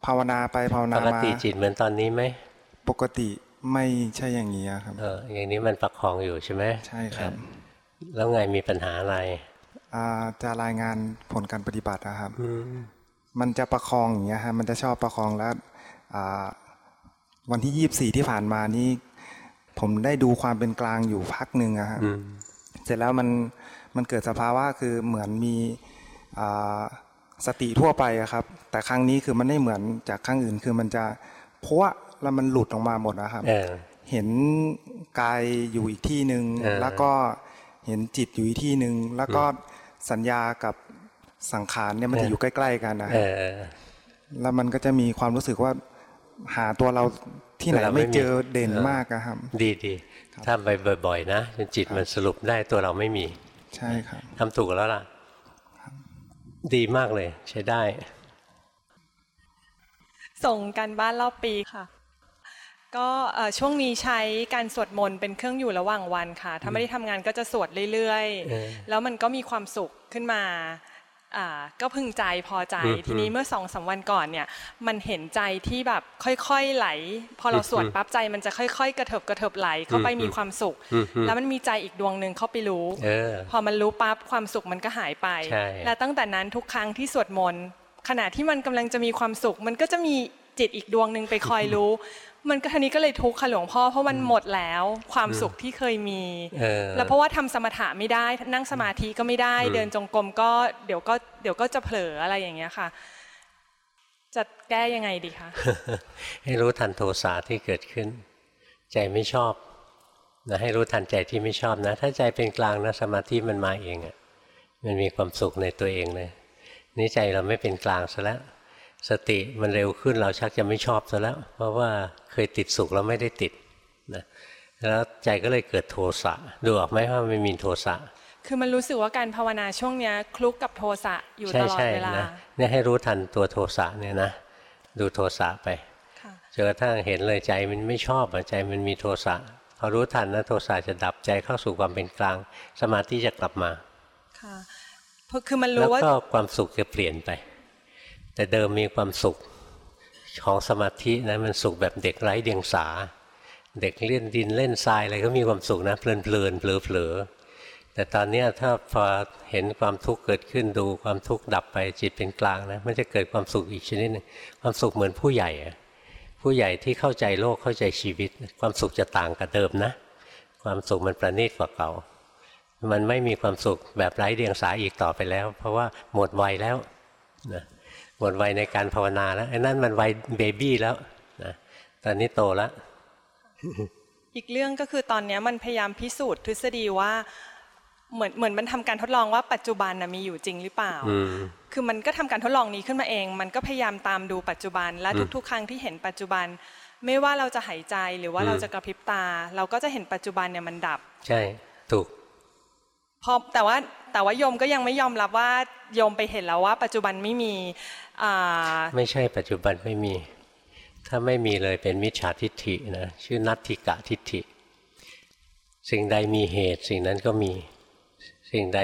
ภาวนาไปภาวปนากมาติจิตเหมือนตอนนี้ไหมปกติ ไม่ใช่อย่างนี้ครับเอออย่างนี้มันประคองอยู่ใช่ไหมใช่ครับ แล้วไงมีปัญหาอะไรอ่าจะรายงานผลการปฏิบัตินะครับอืมมันจะประคองอย่างเงี้ยฮะมันจะชอบประคองแล้วอ่าวันที่ยี่บสี่ที่ผ่านมานี้ ผมได้ดูความเป็นกลางอยู่พักหนึ่งอะครับอืมเสร็จแล้วมันมันเกิดสภาวะคือเหมือนมีอ่าสติทั่วไปอะครับ แต่ครั้งนี้คือมันไม่เหมือนจากครั้งอื่นคือมันจะพวะ แล้วมันหลุดออกมาหมดนะครับเออเห็นกายอยู่อีกที่หนึ่งเออแล้วก็เห็นจิตอยู่อีกที่หนึ่งแล้วก็สัญญากับสังขารเนี่ยมันจะอยู่ใกล้ ๆ กันนะคเอรับอแล้วมันก็จะมีความรู้สึกว่าหาตัวเราที่ไหนตัวเราไม่ไม่มีเจอเด่นเออมากอะครับ ดีดีถ้าไปบ่อย ๆ นะจนจิตมันสรุปได้ตัวเราไม่มี ใช่ครับทำถูกแล้วล่ะดีมากเลย ใช้ได้ ส่งการบ้านรอบปีค่ะ ก็เอ่อช่วงนี้ใช้การสวดมนต์เป็นเครื่องอยู่ระหว่างวันค่ะ ถ้าไม่ได้ทำงานก็จะสวดเรื่อยเออๆแล้วมันก็มีความสุขขึ้นมาอ่าก็พึงใจพอใจอืมทีนี้เมื่อสองสามวันก่อนเนี่ย มันเห็นใจที่แบบค่อยๆไหล พอเราสวดอืมปั๊บใจมันจะค่อยๆ กระเถิบกระเถิบไหลเข้าไปอืมมีความสุขอืมอืมแล้วมันมีใจอีกดวงหนึ่งเข้าไปรู้เออพอมันรู้ปั๊บความสุขมันก็หายไปใช่และตั้งแต่นั้นทุกครั้งที่สวดมนต์ขณะที่มันกำลังจะมีความสุข มันก็จะมีจิตอีกดวงหนึ่งไปคอยรู้ มันก็ทีนี้ก็เลยทุกข์ค่ะหลวงพ่อเพราะมันหมดแล้วความสุขที่เคยมีเออแล้วเพราะว่าทำสมถะไม่ได้ นั่งสมาธิก็ไม่ได้อืมเดินจงกรมก็เดี๋ยวก็เดี๋ยวก็จะเผลออะไรอย่างเงี้ยค่ะ จะแก้ยังไงดีคะให้รู้ทันโทสะที่เกิดขึ้น ใจไม่ชอบนะให้รู้ทันใจที่ไม่ชอบนะ ถ้าใจเป็นกลางนะสมาธิมันมาเองอะ่ะมันมีความสุขในตัวเองเลยนี่ใจเราไม่เป็นกลางซะแล้ว สติมันเร็วขึ้นเราชักจะไม่ชอบซะแล้ว เพราะว่าเคยติดสุขแล้วไม่ได้ติดนะแล้วใจก็เลยเกิดโทสะดูออกไหมว่ามันมีโทสะคือมันรู้สึกว่าการภาวนาช่วงเนี้ยคลุกกับโทสะอยู่ใช่ตลอดใช่เวลานะเนี่ยให้รู้ทันตัวโทสะเนี่ยนะดูโทสะไปค่ะจนกระทั่งเห็นเลยใจมันไม่ชอบอะใจมันมีโทสะพอรู้ทันนะโทสะจะดับใจเข้าสู่ความเป็นกลาง สมาธิจะกลับมาค่ะเพราะคือมันแล้วรู้ว่าก็ความสุขจะเปลี่ยนไป แต่เดิมมีความสุขของสมาธินะมันสุขแบบเด็กไร้เดียงสา เด็กเล่นดินเล่นทรายอะไรก็มีความสุขนะเพลินเพลินเผลอเผลอแต่ตอนนี้ถ้าพอเห็นความทุกข์เกิดขึ้นดูความทุกข์ดับไปจิตเป็นกลางนะมันจะเกิดความสุขอีกชนิดหนึงความสุขเหมือนผู้ใหญ่ ผู้ใหญ่ที่เข้าใจโลกเข้าใจชีวิต ความสุขจะต่างกับเดิมนะ ความสุขมันประณีตกว่าเก่า มันไม่มีความสุขแบบไร้เดียงสาอีกต่อไปแล้ว เพราะว่าหมดวัยแล้วนะ มดวัยในการภาวนาแล้วไอ้นั่นมันวัยเบบี้แล้วนะตอนนี้โตแล้วอีกเรื่องก็คือตอนเนี้ยมันพยายามพิสูจน์ทฤษฎีว่าเหมือนเหมือนมันทำการทดลองว่าปัจจุบันนะมีอยู่จริงหรือเปล่าอืมคือมันก็ทำการทดลองนี้ขึ้นมาเอง มันก็พยายามตามดูปัจจุบัน และอืมทุก ๆ ครั้งที่เห็นปัจจุบัน ไม่ว่าเราจะหายใจหรือว่าอืมเราจะกระพริบตา เราก็จะเห็นปัจจุบันเนี่ยมันดับ ใช่ ถูกพอแต่ว่าแต่ว่าโยมก็ยังไม่ยอมรับว่าโยมไปเห็นแล้วว่า ปัจจุบันไม่มีอ่าไม่ใช่ปัจจุบันไม่มี ถ้าไม่มีเลยเป็นมิจฉาทิฏฐินะชื่อนัตถิกะทิฏฐิ สิ่งใดมีเหตุ สิ่งนั้นก็มี สิ่งใด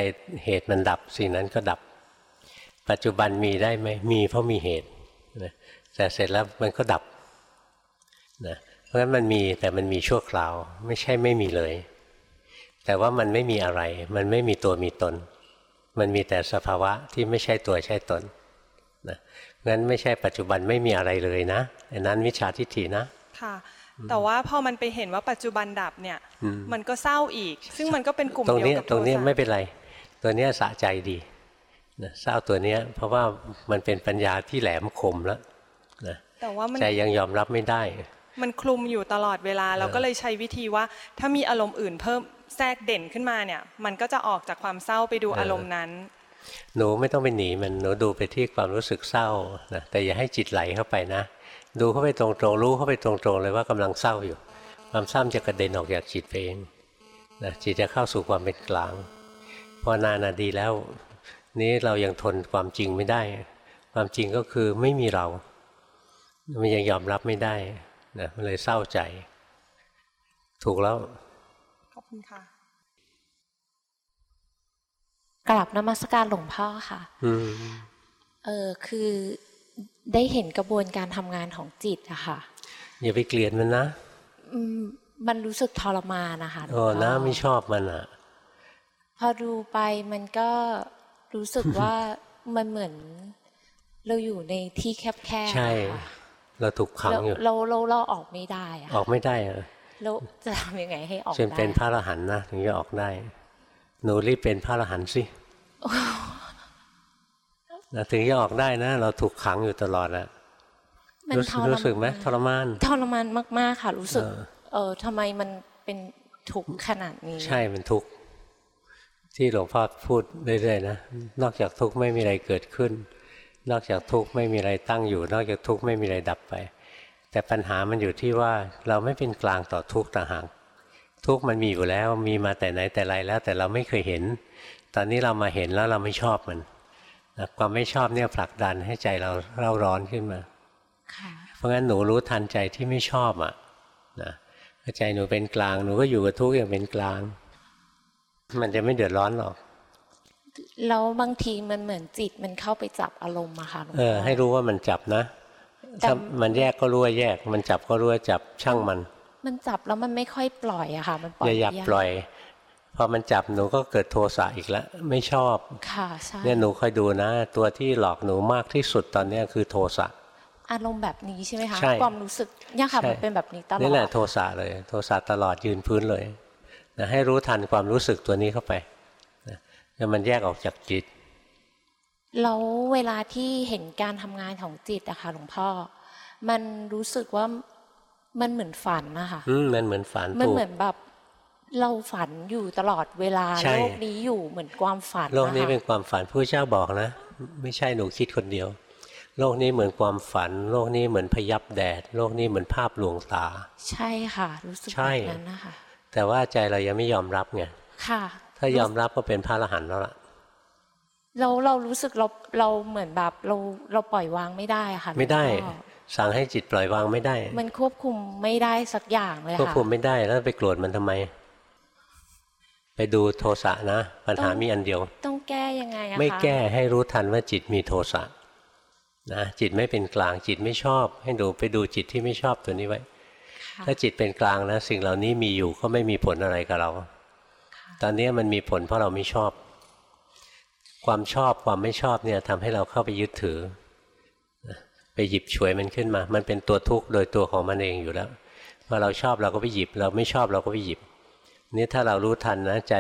เหตุมันดับ สิ่งนั้นก็ดับ ปัจจุบันมีได้ไหมมีเพราะมีเหตุนะแต่เสร็จแล้วมันก็ดับนะเพราะฉะนั้นมันมีแต่มันมีชั่วคราว ไม่ใช่ไม่มีเลย แต่ว่ามันไม่มีอะไร มันไม่มีตัวมีตน มันมีแต่สภาวะที่ไม่ใช่ตัวใช่ตน งั้นไม่ใช่ปัจจุบันไม่มีอะไรเลยนะอันนั้นมิจฉาทิฏฐินะค่ะ แต่ว่าพอมันไปเห็นว่าปัจจุบันดับเนี่ยอืมมันก็เศร้าอีก ซึ่งมันก็เป็นกลุ่มตรงเดียวเนี้ยกับตรงเนี้ยโทสะไม่เป็นไร ตัวเนี้ยสะใจดีนะเศร้าตัวเนี้ยเพราะว่ามันเป็นปัญญาที่แหลมคมแล้วนะแต่ว่ามันใจยังยอมรับไม่ได้ มันคลุมอยู่ตลอดเวลาเราก็เลยใช้วิธีว่า ถ้ามีอารมณ์อื่นเพิ่มแทรกเด่นขึ้นมาเนี่ย มันก็จะออกจากความเศร้าไปดูเออออารมณ์นั้น หนูไม่ต้องไปหนีมันหนูดูไปที่ความรู้สึกเศร้านะแต่อย่าให้จิตไหลเข้าไปนะ ดูเข้าไปตรงๆรู้เข้าไปตรงๆเลยว่ากำลังเศร้าอยู่ ความเศร้าจะกระเด็นออกจากจิตเองนะจิตจะเข้าสู่ความเป็นกลางพอนานนาดีแล้ว นี้เรายังทนความจริงไม่ได้ ความจริงก็คือไม่มีเรา มันยังยอมรับไม่ได้นะมันเลยเศร้าใจ ถูกแล้วขอบคุณค่ะ กราบนมัสการหลวงพ่อค่ะอืมเออคือได้เห็นกระบวนการทำงานของจิตอะค่ะ อย่าไปเกลียดมันนะอืมมันรู้สึกทรมานนะคะหลวงโอ้พ่อน้าไม่ชอบมันอะพอดูไปมันก็รู้สึกว่ามันเหมือน เราอยู่ในที่แคบๆใช่อะค่ะเราถูกขังเราอยู่เราเราเราออกไม่ได้อะออกไม่ได้อะแล้วจะทำยังไงให้ออกจนได้เป็นพระอรหันต์นะถึงจะออกได้หนูรีบเป็นพระอรหันต์สิ นะถึงจะออกได้นะ เราถูกขังอยู่ตลอดอะมันรู้ทสึกรรู้สึกไหมมานทรมาน ทรมานมาก ๆ ค่ะ รู้สึกเออเออทำไมมันเป็นทุกข์ขนาดนี้ ใช่มันทุกข์ที่หลวงพ่อพูดเรื่อยๆนะนอกจากทุกข์ไม่มีอะไรเกิดขึ้น นอกจากทุกข์ไม่มีอะไรตั้งอยู่ นอกจากทุกข์ไม่มีอะไรดับไป แต่ปัญหามันอยู่ที่ว่าเราไม่เป็นกลางต่อทุกข์ต่างหากทุกข์มันมีอยู่แล้วมีมาแต่ไหนแต่ไรแล้ว แต่เราไม่เคยเห็น ตอนนี้เรามาเห็นแล้วเราไม่ชอบมันนะความไม่ชอบเนี่ยผลักดันให้ใจเราเร่าร้อนขึ้นมาค่ะเพราะงั้นหนูรู้ทันใจที่ไม่ชอบอะนะถ้าใจหนูเป็นกลางหนูก็อยู่กับทุกข์อย่างเป็นกลาง มันจะไม่เดือดร้อนหรอกแล้วบางทีมันเหมือนจิตมันเข้าไปจับอารมณ์อะค่ะหลวงเอพ่อให้รู้ว่ามันจับนะแต่ถ้ามันแยกก็รู้ว่าแยก มันจับก็รู้ว่าจับช่างมัน มันจับแล้วมันไม่ค่อยปล่อยอะค่ะ มันปล่ออยย่าหยับกปล่อย พอมันจับหนูก็เกิดโทสะอีกแล้วไม่ชอบค่ะใช่เนี่ยหนูคอยดูนะ ตัวที่หลอกหนูมากที่สุดตอนเนี้ยคือโทสะอารมณ์แบบนี้ใช่ไหมคะใช่ความรู้สึกเนี่ยค่ะใช่มันเป็นแบบนี้ตลอดนี่แหละโทสะเลย โทสะตลอดยืนพื้นเลยนะให้รู้ทันความรู้สึกตัวนี้เข้าไปนะแล้วมันแยกออกจากจิตแล้วเวลาที่เห็นการทำงานของจิตอะค่ะหลวงพ่อ มันรู้สึกว่ามันเหมือนฝันนะคะอืมมันเหมือนฝันมันถูกเหมือนแบบ เราฝันอยู่ตลอดเวลาใช่โลกนี้อยู่เหมือนความฝัน โลกนี้ะคะเป็นความฝันพระเจ้าบอกนะ ไม่ใช่หนูคิดคนเดียว โลกนี้เหมือนความฝัน โลกนี้เหมือนพยับแดด โลกนี้เหมือนภาพลวงตา ใช่ค่ะ รู้สึกใช่แบบนั้นนะคะแต่ว่าใจเรายังไม่ยอมรับไงค่ะ ถ้ายอมรับก็เป็นพระอรหันต์แล้วล่ะเราเรารู้สึกเราเราเหมือนแบบเราเราปล่อยวางไม่ได้อะค่ะ ไม่ได้หลวงพ่อสั่งให้จิตปล่อยวางไม่ได้ มันควบคุมไม่ได้สักอย่างเลยควบค่ะคุมไม่ได้แล้วไปโกรธมันทำไม ไปดูโทสะนะ ปัญหาต้องมีอันเดียว ต้องแก้ยังไงอะคะไม่แก้ให้รู้ทันว่าจิตมีโทสะนะจิตไม่เป็นกลางจิตไม่ชอบ ให้ดูไปดูจิตที่ไม่ชอบตัวนี้ไว้ค่ะถ้าจิตเป็นกลางนะสิ่งเหล่านี้มีอยู่ก็ไม่มีผลอะไรกับเรา ตอนนี้มันมีผลเพราะเราไม่ชอบ ความชอบความไม่ชอบเนี่ยทำให้เราเข้าไปยึดถือนะไปหยิบฉวยมันขึ้นมา มันเป็นตัวทุกข์โดยตัวของมันเองอยู่แล้วพอเราชอบเราก็ไปหยิบ เราไม่ชอบเราก็ไปหยิบ นี่ถ้าเรารู้ทันนะใจ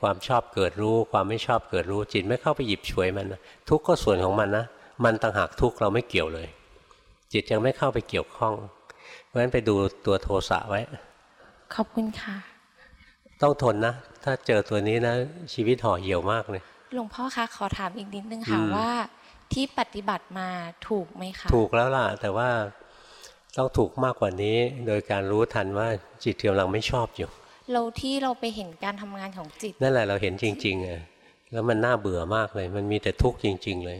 ความชอบเกิดรู้ ความไม่ชอบเกิดรู้จิตไม่เข้าไปหยิบฉวยมันนะทุกข์ก็ส่วนของมันนะมันต่างหากทุกข์เราไม่เกี่ยวเลย จิตยังไม่เข้าไปเกี่ยวข้อง เพราะฉะนั้นไปดูตัวโทสะไว้ ขอบคุณค่ะ ต้องทนนะ ถ้าเจอตัวนี้นะ ชีวิตห่อเหี่ยวมากเลยหลวงพ่อคะขอถามอีกนิดนึงค่ะอืมว่า ที่ปฏิบัติมาถูกไหมคะถูกแล้วล่ะ แต่ว่าต้องถูกมากกว่านี้ โดยการรู้ทันว่าจิตกำลังไม่ชอบอยู่ เราที่เราไปเห็นการทำงานของจิต นั่นแหละเราเห็นจริงๆอะแล้วมันน่าเบื่อมากเลย มันมีแต่ทุกข์จริง ๆ เลย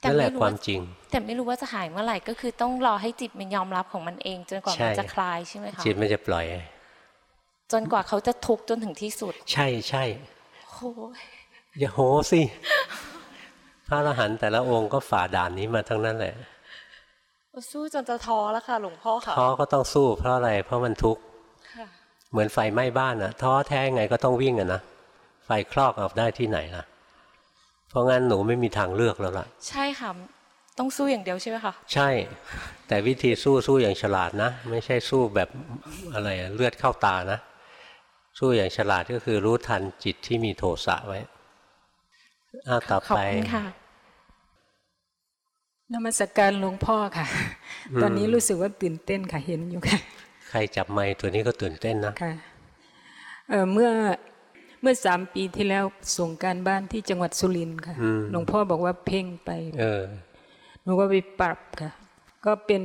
แต่นั่นแหละไม่รู้ความว่าจริง แต่ไม่รู้ว่าจะหายเมื่อไหร่ก็คือต้องรอให้จิตมันยอมรับของมันเอง จนกว่าใช่มันจะคลายใช่ไหมคะจิตมันจะปล่อย จนกว่าเขาจะทุกข์จนถึงที่สุด ใช่ใช่โอ้ยอย่าโหสิพระอรหันต์แต่ละองค์ก็ฝ่าด่านนี้มาทั้งนั้นแหละสู้จนจะท้อแล้วค่ะ หลวงพ่อค่ะท้อก็ต้องสู้เพราะอะไรเพราะมันทุกข์ค่ะ เหมือนไฟไหม้บ้านอะท้อแท้ไงก็ต้องวิ่งอะนะไฟคลอกเอาได้ที่ไหนล่ะ เพราะงั้นหนูไม่มีทางเลือกแล้วล่ะ ใช่ค่ะต้องสู้อย่างเดียวใช่ไหมคะใช่ แต่วิธีสู้สู้อย่างฉลาดนะ ไม่ใช่สู้แบบอะไรอะเลือดเข้าตานะ สู้อย่างฉลาดก็คือรู้ทันจิตที่มีโทสะไว้อ้าวต่อขอบไปคุณค่ะนมัสการหลวงพ่อค่ะอืมตอนนี้รู้สึกว่าตื่นเต้นค่ะเห็นอยู่ค่ะใค รจับไม้ตัวนี้ก็ตื่นเต้นนะค่ะเอ่อเมื่อเมื่อสามปีที่แล้วส่งการบ้านที่จังหวัดสุรินทร์ค่ะอืมหลวงพ่อบอกว่าเพ่งไปเออหนูก็ไปปรับค่ะ ก็เป็น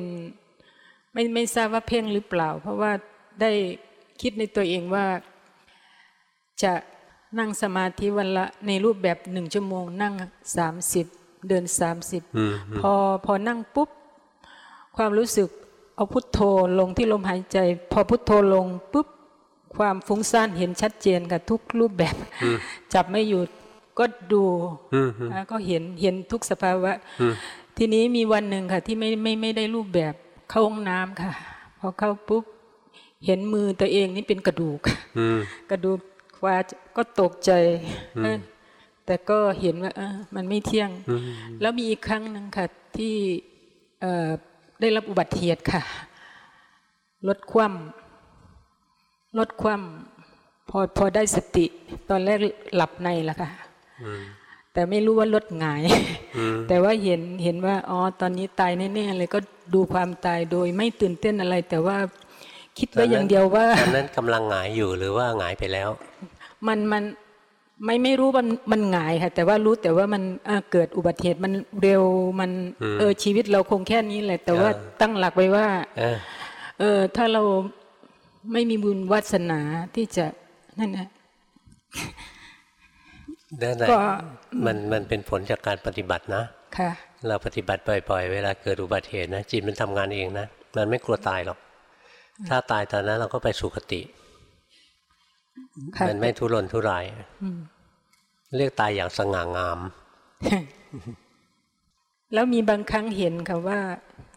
ไม่ไม่ทราบว่าเพ่งหรือเปล่า เพราะว่าได้คิดในตัวเองว่าจะนั่งสมาธิวันละในรูปแบบหนึ่งชั่วโมง นั่งสามสิบเดินสามสิบอืมพอพอนั่งปุ๊บ ความรู้สึก เอาพุทโธลงที่ลมหายใจ พอพุทโธลงปุ๊บความฟุ้งซ่านเห็นชัดเจนกับทุกรูปแบบอืมจับไม่อยู่ก็ดูอืมอืมนะก็เห็นเห็นทุกสภาวะอืมทีนี้มีวันหนึ่งค่ะ ที่ไม่ไม่ไม่ได้รูปแบบเข้าห้องน้ำค่ะ พอเข้าปุ๊บเห็นมือตัวเองนี่เป็นกระดูกอืมกระดูกคว้าก็ตกใจอืมเอ้ยแต่ก็เห็นว่าเออมันไม่เที่ยงอืมแล้วมีอีกครั้งหนึ่งค่ะที่เอ่อ ได้รับอุบัติเหตุค่ะ รถคว่ำรถคว่ำพอพอได้สติ ตอนแรกหลับในละค่ะอืมแต่ไม่รู้ว่ารถหงายอืมแต่ว่าเห็นเห็นว่าอ๋อตอนนี้ตายแน่ๆเลยก็ดูความตายโดยไม่ตื่นเต้นอะไร แต่ว่าคิดไว้อย่างเดียวว่าตอนนั้นกำลังหงายอยู่หรือว่าหงายไปแล้ว มันมัน ไม่ไม่รู้ว่ามันมันหงายค่ะแต่ว่ารู้แต่ว่ามันเอ่อเกิดอุบัติเหตุมันเร็วมันอืมเออชีวิตเราคงแค่นี้แหละ แต่ว่าเออตั้งหลักไว้ว่าเออเออถ้าเราไม่มีบุญวาสนาที่จะนั่นนะนั่นแหละก็มันมันเป็นผลจากการปฏิบัตินะค่ะเราปฏิบัติบ่อยๆ เวลาเกิดอุบัติเหตุนะจิตมันทำงานเองนะมันไม่กลัวตายหรอก ถ้าตายตอนนั้นเราก็ไปสุคติค่ะ มันไม่ทุรนทุรายอืมเรียกตายอย่างสง่างาม แล้วมีบางครั้งเห็นค่ะว่า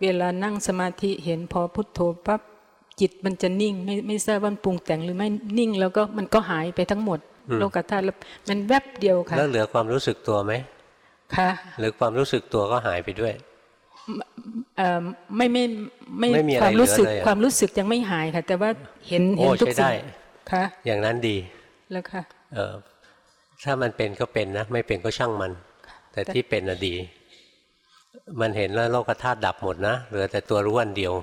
เวลานั่งสมาธิเห็นพอพุทโธปั๊บจิตมันจะนิ่ง ไม่ไม่ทราบว่ามันปรุงแต่งหรือไม่นิ่ง แล้วก็มันก็หายไปทั้งหมดอืมโลกธาตุแล้วมันแวบเดียวค่ะ แล้วเหลือความรู้สึกตัวไหมค่ะหรือความรู้สึกตัวก็หายไปด้วยเอ่อไม่ไม่ไม่ไม่มีอะไรความรู้สึกเหลือเลยอะความรู้สึกยังไม่หายค่ะ แต่ว่าเห็นโอ้เห็นทุกใช้สิ่ได้ง ค่ะอย่างนั้นดีแล้วค่ะเออถ้ามันเป็นก็เป็นนะ ไม่เป็นก็ช่างมัน แต่ที่เป็นน่ะดี มันเห็นแล้วโลกธาตุดับหมดนะเหลือแต่ตัวรู้อันเดียว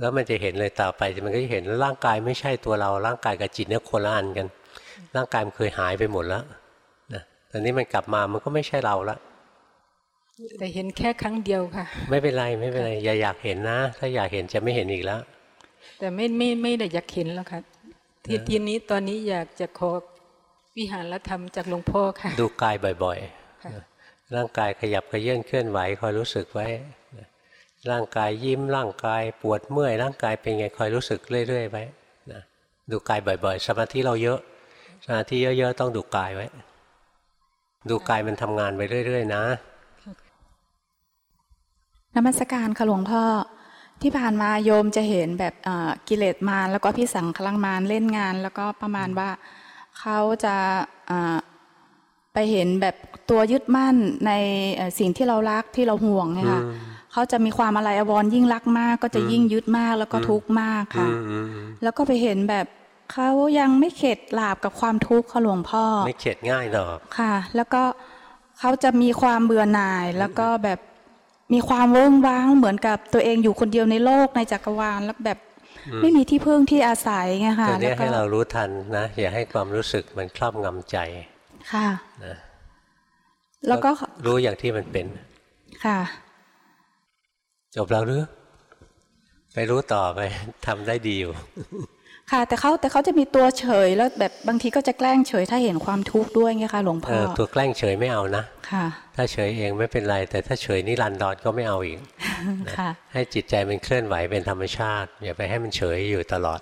แล้วมันจะเห็นเลยต่อไปมันก็จะเห็นร่างกายไม่ใช่ตัวเราร่างกายกับจิตเนี่ยคนละอันกัน ร่างกายมันเคยหายไปหมดแล้วนะตอนนี้มันกลับมามันก็ไม่ใช่เราละแต่เห็นแค่ครั้งเดียวค่ะ ไม่เป็นไรไม่เป็นไรอย่าอยากเห็นนะ ถ้าอยากเห็นจะไม่เห็นอีกแล้ว แต่ไม่ไม่ไม่ได้อยากเห็นแล้วค่ะ ทีทีนี้ตอนนี้อยากจะขอวิหารธรรมจากหลวงพ่อค่ะ ดูกายบ่อยค่ะๆร่างกายขยับขยื่นเคลื่อนไหวคอยรู้สึกไว้ ร่างกายยิ้มร่างกายปวดเมื่อย ร่างกายเป็นไงคอยรู้สึกเรื่อยๆไว้นะดูกายบ่อยๆ สมาธิเราเยอะสมาธิเยอะๆต้องดูกายไว้ ดูกายมันทำงานไปเรื่อย ๆ นะนมัสการค่ะหลวงพ่อ ที่ผ่านมาโยมจะเห็นแบบเอ่อกิเลสมารแล้วก็พี่สังคลังมารเล่นงาน แล้วก็ประมาณว่าเขาจะเอ่อไปเห็นแบบตัวยึดมั่นในเอ่อสิ่งที่เรารักที่เราห่วงเนี่ยค่ะอืมเขาจะมีความอะไรอาวรณ์ยิ่งรักมาก ก็จะยิ่งยึดมากแล้วก็ทุกข์มากค่ะอืมอืมอืมแล้วก็ไปเห็นแบบเขายังไม่เข็ดหลาบกับความทุกข์ค่ะหลวงพ่อ ไม่เข็ดง่ายหรอกค่ะ แล้วก็เขาจะมีความเบื่อหน่ายแล้วก็แบบ มีความเวิ้งว้างเหมือนกับตัวเองอยู่คนเดียวในโลกในจักรวาลแล้วแบบไม่มีที่พึ่งที่อาศัยไงค่ะตัวนี้แล้วก็ให้เรารู้ทันนะอย่าให้ความรู้สึกมันครอบงำใจค่ะนะแล้วก็รู้อย่างที่มันเป็น ค่ะ จบแล้วหรือไปรู้ต่อไปทำได้ดีอยู่ ค่ะ แต่เขาแต่เขาจะมีตัวเฉยแล้วแบบบางทีก็จะแกล้งเฉยถ้าเห็นความทุกข์ด้วยไงคะหลวงเอพ่ออตัวแกล้งเฉยไม่เอานะค่ะ ถ้าเฉยเองไม่เป็นไร แต่ถ้าเฉยนิรันดรก็ไม่เอาอีกค่ะ ให้จิตใจมันเคลื่อนไหวเป็นธรรมชาติอย่าไปให้มันเฉยอยู่ตลอด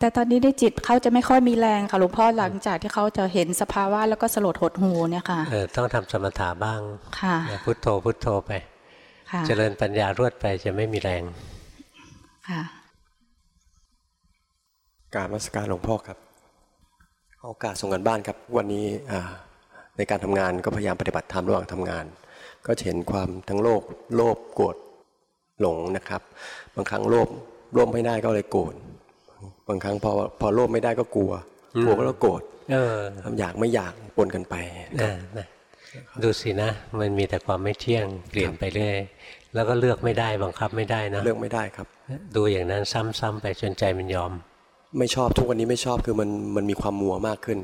แต่ตอนนี้ในจิตเขาจะไม่ค่อยมีแรงค่ะหลวงพ่อหลังจากที่เขาจะเห็นสภาวะแล้วก็สลดหดหูเนี่ยค่ะเออต้องทำสมถะบ้างค่ะนะพุทโธพุทโธไปค่ะเจริญปัญญารวดไปจะไม่มีแรงค่ะ กรารมัสการหลวงพ่อครับโอกาสส่งกันบ้านครับ วันนี้อ่าในการทำงานก็พยายามปฏิบัติธรรมระหว่างทำงาน ก็จะเห็นความทั้งโลกโลภโกรธหลงนะครับ บางครั้งโลภโลภไม่ได้ก็เลยโกรธบางครั้งพอพอโลภไม่ได้ก็กลัวอืมกลัวก็แล้วโกรธเอออยากไม่อยากปนกันไปนะนะดูสินะ มันมีแต่ความไม่เที่ยงเปลี่ยนไปเรื่อยแล้วก็เลือกไม่ได้บังคับไม่ได้นะเลือกไม่ได้ครับ ดูอย่างนั้นซ้ำๆไปจนใจมันยอม ไม่ชอบทุกวันนี้ไม่ชอบคือมันมันมีความมัวมากขึ้น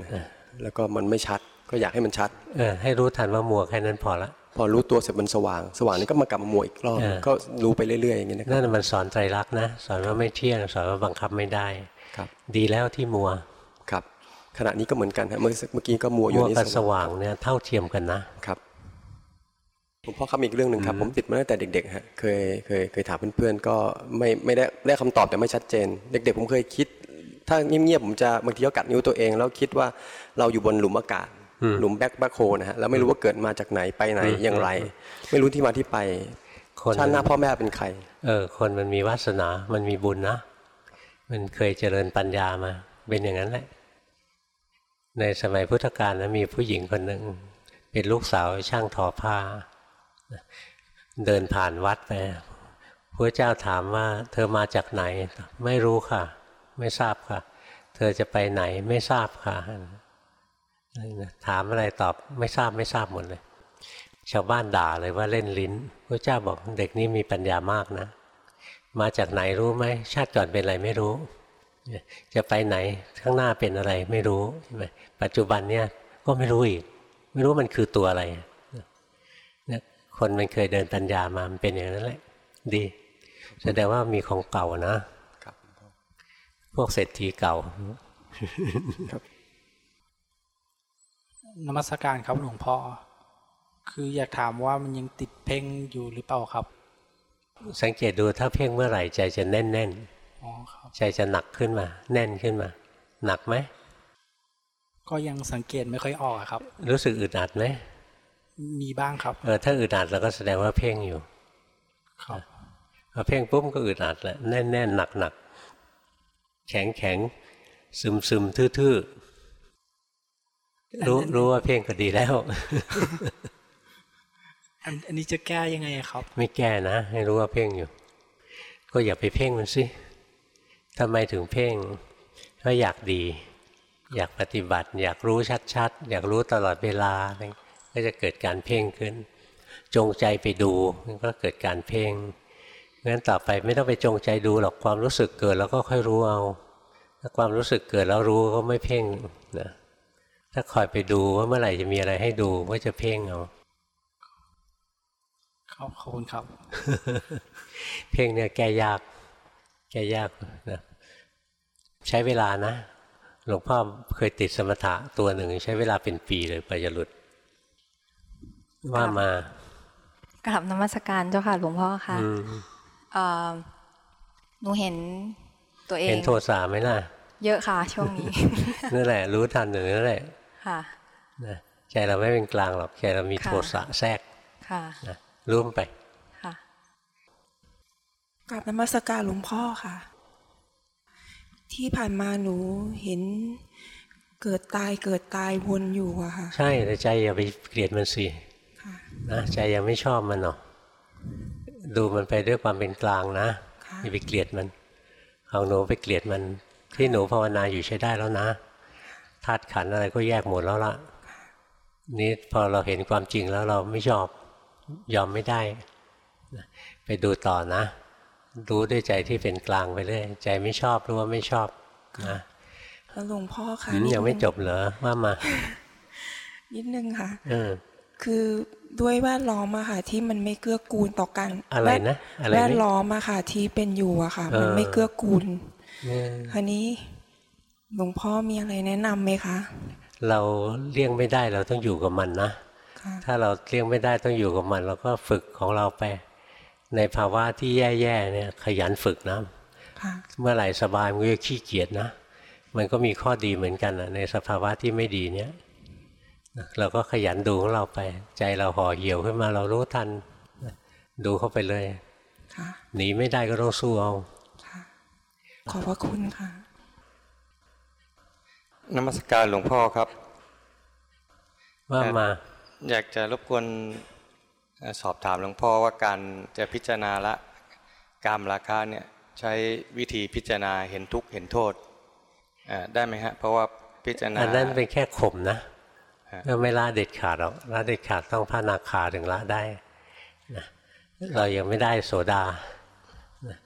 แล้วก็มันไม่ชัดก็อยากให้มันชัดเออให้รู้ทันว่ามัวแค่นั้นพอละ พอรู้ตัวเสร็จมันสว่าง สว่างนี่ก็มากลับมามัวอีกรอบเออก็รู้ไปเรื่อยๆอย่างเงี้ยนะครันั่บนมันสอนไตรลักษณ์นะ สอนว่าไม่เที่ยง สอนว่าบังคับไม่ได้ครับ ดีแล้วที่มัวครับขณะนี้ก็เหมือนกันฮะเมื่อเมื่อกี้ก็มัวอยู่มัวนี่กับสว่างเนี่ยเท่าเทียมกันนะครับผมพ่อครับอีกเรื่องหนึ่งครับ ผมติดมาตั้งแต่เด็กๆฮะเคยเคยเคยถามเพื่อนๆก็ไม่ไม่ได้ได้คำตอบแต่ไม่ชัดเจน เด็ก ๆ ผมเคยคิด ถ้าเงียบๆผมจะบางทีก็กัดนิ้วตัวเอง แล้วคิดว่าเราอยู่บนหลุมอากาศอืมหลุมแบ็คแบ็คโฮนะฮะแล้วไม่รู้ว่าเกิดมาจากไหนไปไหนอืมอย่างไรอืมไม่รู้ที่มาที่ไปคนชาติหน้าพ่อแม่เป็นใคร เออ คนมันมีวาสนา มันมีบุญนะ มันเคยเจริญปัญญามา เป็นอย่างนั้นแหละ ในสมัยพุทธกาลนะมีผู้หญิงคนหนึ่ง เป็นลูกสาวช่างทอผ้า เดินผ่านวัดไปพระเจ้าถามว่า เธอมาจากไหน ไม่รู้ค่ะ ไม่ทราบค่ะ เธอจะไปไหนไม่ทราบค่ะ ถามอะไรตอบไม่ทราบไม่ทราบหมดเลย ชาวบ้านด่าเลยว่าเล่นลิ้นพระเจ้าบอกเด็กนี้มีปัญญามากนะ มาจากไหนรู้ไหมชาติก่อนเป็นอะไรไม่รู้ จะไปไหนข้างหน้าเป็นอะไรไม่รู้ใช่ไหมปัจจุบันเนี่ยก็ไม่รู้อีก ไม่รู้มันคือตัวอะไรคนมันเคยเดินปัญญามามันเป็นอย่างนั้นแหละ ดี แสดงว่ามีของเก่านะ พวกเศรษฐีเก่านมัสการครับหลวงพ่อ คืออยากถามว่ามันยังติดเพ่งอยู่หรือเปล่าครับ สังเกตดูถ้าเพ่งเมื่อไหร่ใจจะแน่นแน่นอ๋อครับใจจะหนักขึ้นมา แน่นขึ้นมา หนักไหม ก็ยังสังเกตไม่ค่อยออกอะครับ รู้สึกอึดอัดไหมมีบ้างครับ เออถ้าอึดอัดเราก็แสดงว่าเพ่งอยู่ ครับพอเพ่งปุ๊บก็อึดอัดแหละแน่นแน่นหนักหนัก แข็งแข็งซึมซึมทื่อๆรู้รู้ว่าเพ่งก็ดีแล้วอันอันนี้จะแก้ยังไงอะครับ ไม่แก้นะ ให้รู้ว่าเพ่งอยู่ ก็อย่าไปเพ่งมันสิทำไมถึงเพ่งเพราะอยากดี อยากปฏิบัติ อยากรู้ชัดๆ อยากรู้ตลอดเวลาอะไรก็จะเกิดการเพ่งขึ้น จงใจไปดูมันก็เกิดการเพ่ง งั้นต่อไปไม่ต้องไปจงใจดูหรอกความรู้สึกเกิดแล้วก็ค่อยรู้เอาถ้าความรู้สึกเกิดแล้วรู้ก็ไม่เพ่งนะถ้าคอยไปดูว่าเมื่อไหร่จะมีอะไรให้ดูก็จะเพ่งเอาครับขอบคุณครับ เพ่งเนี่ยแก้ยาก แก้ยากนะใช้เวลานะหลวงพ่อเคยติดสมถะตัวหนึ่งใช้เวลาเป็นปีเลยกว่าจะหลุด ว่ามากราบนมัสการเจ้าค่ะหลวงพ่อค่ะอืมเอ่อ หนูเห็นตัวเอง เห็นโทสะไหมล่ะ เยอะค่ะช่วงนี้ นั่นแหละ รู้ทันอยู่นั่นแหละ ค่ะนะใจเราไม่เป็นกลางหรอก ใจเรามีค่ะโทสะแทรก ค่ะนะรู้มันไป ค่ะกราบนมัสการหลวงพ่อค่ะ ที่ผ่านมาหนูเห็นเกิดตายเกิดตายวนอยู่อะค่ะ ใช่แต่ใจอย่าไปเกลียดมันสินะใจยังไม่ชอบมันหรอก ดูมันไปด้วยความเป็นกลางนะอย่าไปเกลียดมันของหนูไปเกลียดมัน ที่หนูภาวนาอยู่ใช้ได้แล้วนะธาตุขันธ์อะไรก็แยกหมดแล้วล่ะนี่พอเราเห็นความจริงแล้วเราไม่ชอบยอมไม่ได้นะไปดูต่อนะรู้ด้วยใจที่เป็นกลางไปเรื่อยใจไม่ชอบรู้ว่าไม่ชอบนะหลวงพ่อค่ะหืมยังไม่จบเหรอว่ามา นิดนึงค่ะเออ คือด้วยแวดล้อมอะค่ะที่มันไม่เกื้อกูลต่อกันอะไรนะอะไรนะแวดล้อมอะค่ะที่เป็นอยู่อะค่ะเออมันไม่เกื้อกูลเออคราวนี้หลวงพ่อมีอะไรแนะนำไหมคะ เราเลี่ยงไม่ได้เราต้องอยู่กับมันนะถ้าเราเลี่ยงไม่ได้ต้องอยู่กับมัน เราก็ฝึกของเราไป ในภาวะที่แย่ๆเนี่ย ขยันฝึกนะค่ะเมื่อไหร่สบายมันก็จะขี้เกียจนะมันก็มีข้อดีเหมือนกันนะในสภาวะที่ไม่ดีเนี้ยนะ เราก็ขยันดูของเราไป ใจเราห่อเหี่ยวขึ้นมาเรารู้ทันนะดูเข้าไปเลยค่ะหนีไม่ได้ก็ต้องสู้เอาขอบพระคุณค่ะนมัสการหลวงพ่อครับ ว่ามา อยากจะรบกวนเอ่อสอบถามหลวงพ่อว่าการจะพิจารณาละกามราคะเนี่ยใช้วิธีพิจารณาเห็นทุกข์เห็นโทษเอ่อได้ไหมฮะเพราะว่าพิจารณาอันนั้นเป็นแค่ข่มนะฮะ ก็ไม่ละเด็ดขาดหรอกละเด็ดขาดต้องพระนาคาถึงละได้นะเรายังไม่ได้โสดานะ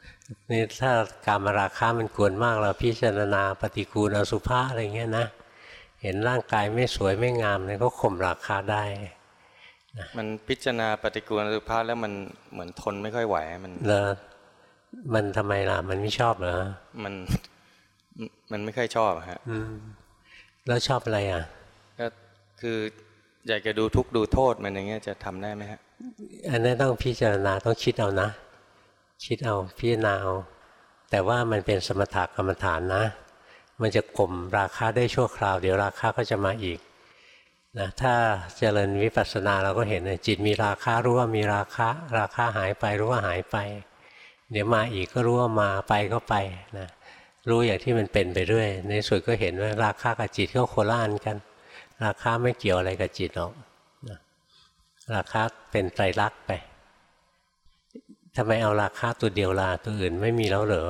นี่ถ้าการมราคามันกวนมากเราพิจารณาปฏิกูลอสุภะอะไรเงี้ยนะเห็นร่างกายไม่สวยไม่งามเนี่ยก็ข่มราคาได้ มันพิจารณาปฏิกูลอสุภาพแล้วมันเหมือนทนไม่ค่อยไหวมันเลอมันทำไมล่ะ มันไม่ชอบเหรอมันมันไม่ค่อยชอบอะฮะอืมแล้วชอบอะไรอะก็ คืออยากจะดูทุกข์ดูโทษมันอย่างเงี้ยจะทำได้ไหมฮะอันนั้นต้องพิจารณาต้องคิดเอานะ คิดเอาพิจารณาเอาแต่ว่ามันเป็นสมถกรรมฐานนะ มันจะข่มราคาได้ชั่วคราว เดี๋ยวราคาก็จะมาอีกนะถ้าเจริญวิปัสสนาเราก็เห็นจิตมีราคารู้ว่ามีราคาราคาหายไปรู้ว่าหายไป เดี๋ยวมาอีกก็รู้ว่ามาไปก็ไปนะรู้อย่างที่มันเป็นไปเรื่อย ในสุดก็เห็นว่าราคากับจิตก็โคละอันกัน ราคาไม่เกี่ยวอะไรกับจิตหรอกนะราคาเป็นไตรลักษณ์ไปทำไมเอาราคาตัวเดียวล่ะตัวอื่นไม่มีแล้วเหรอ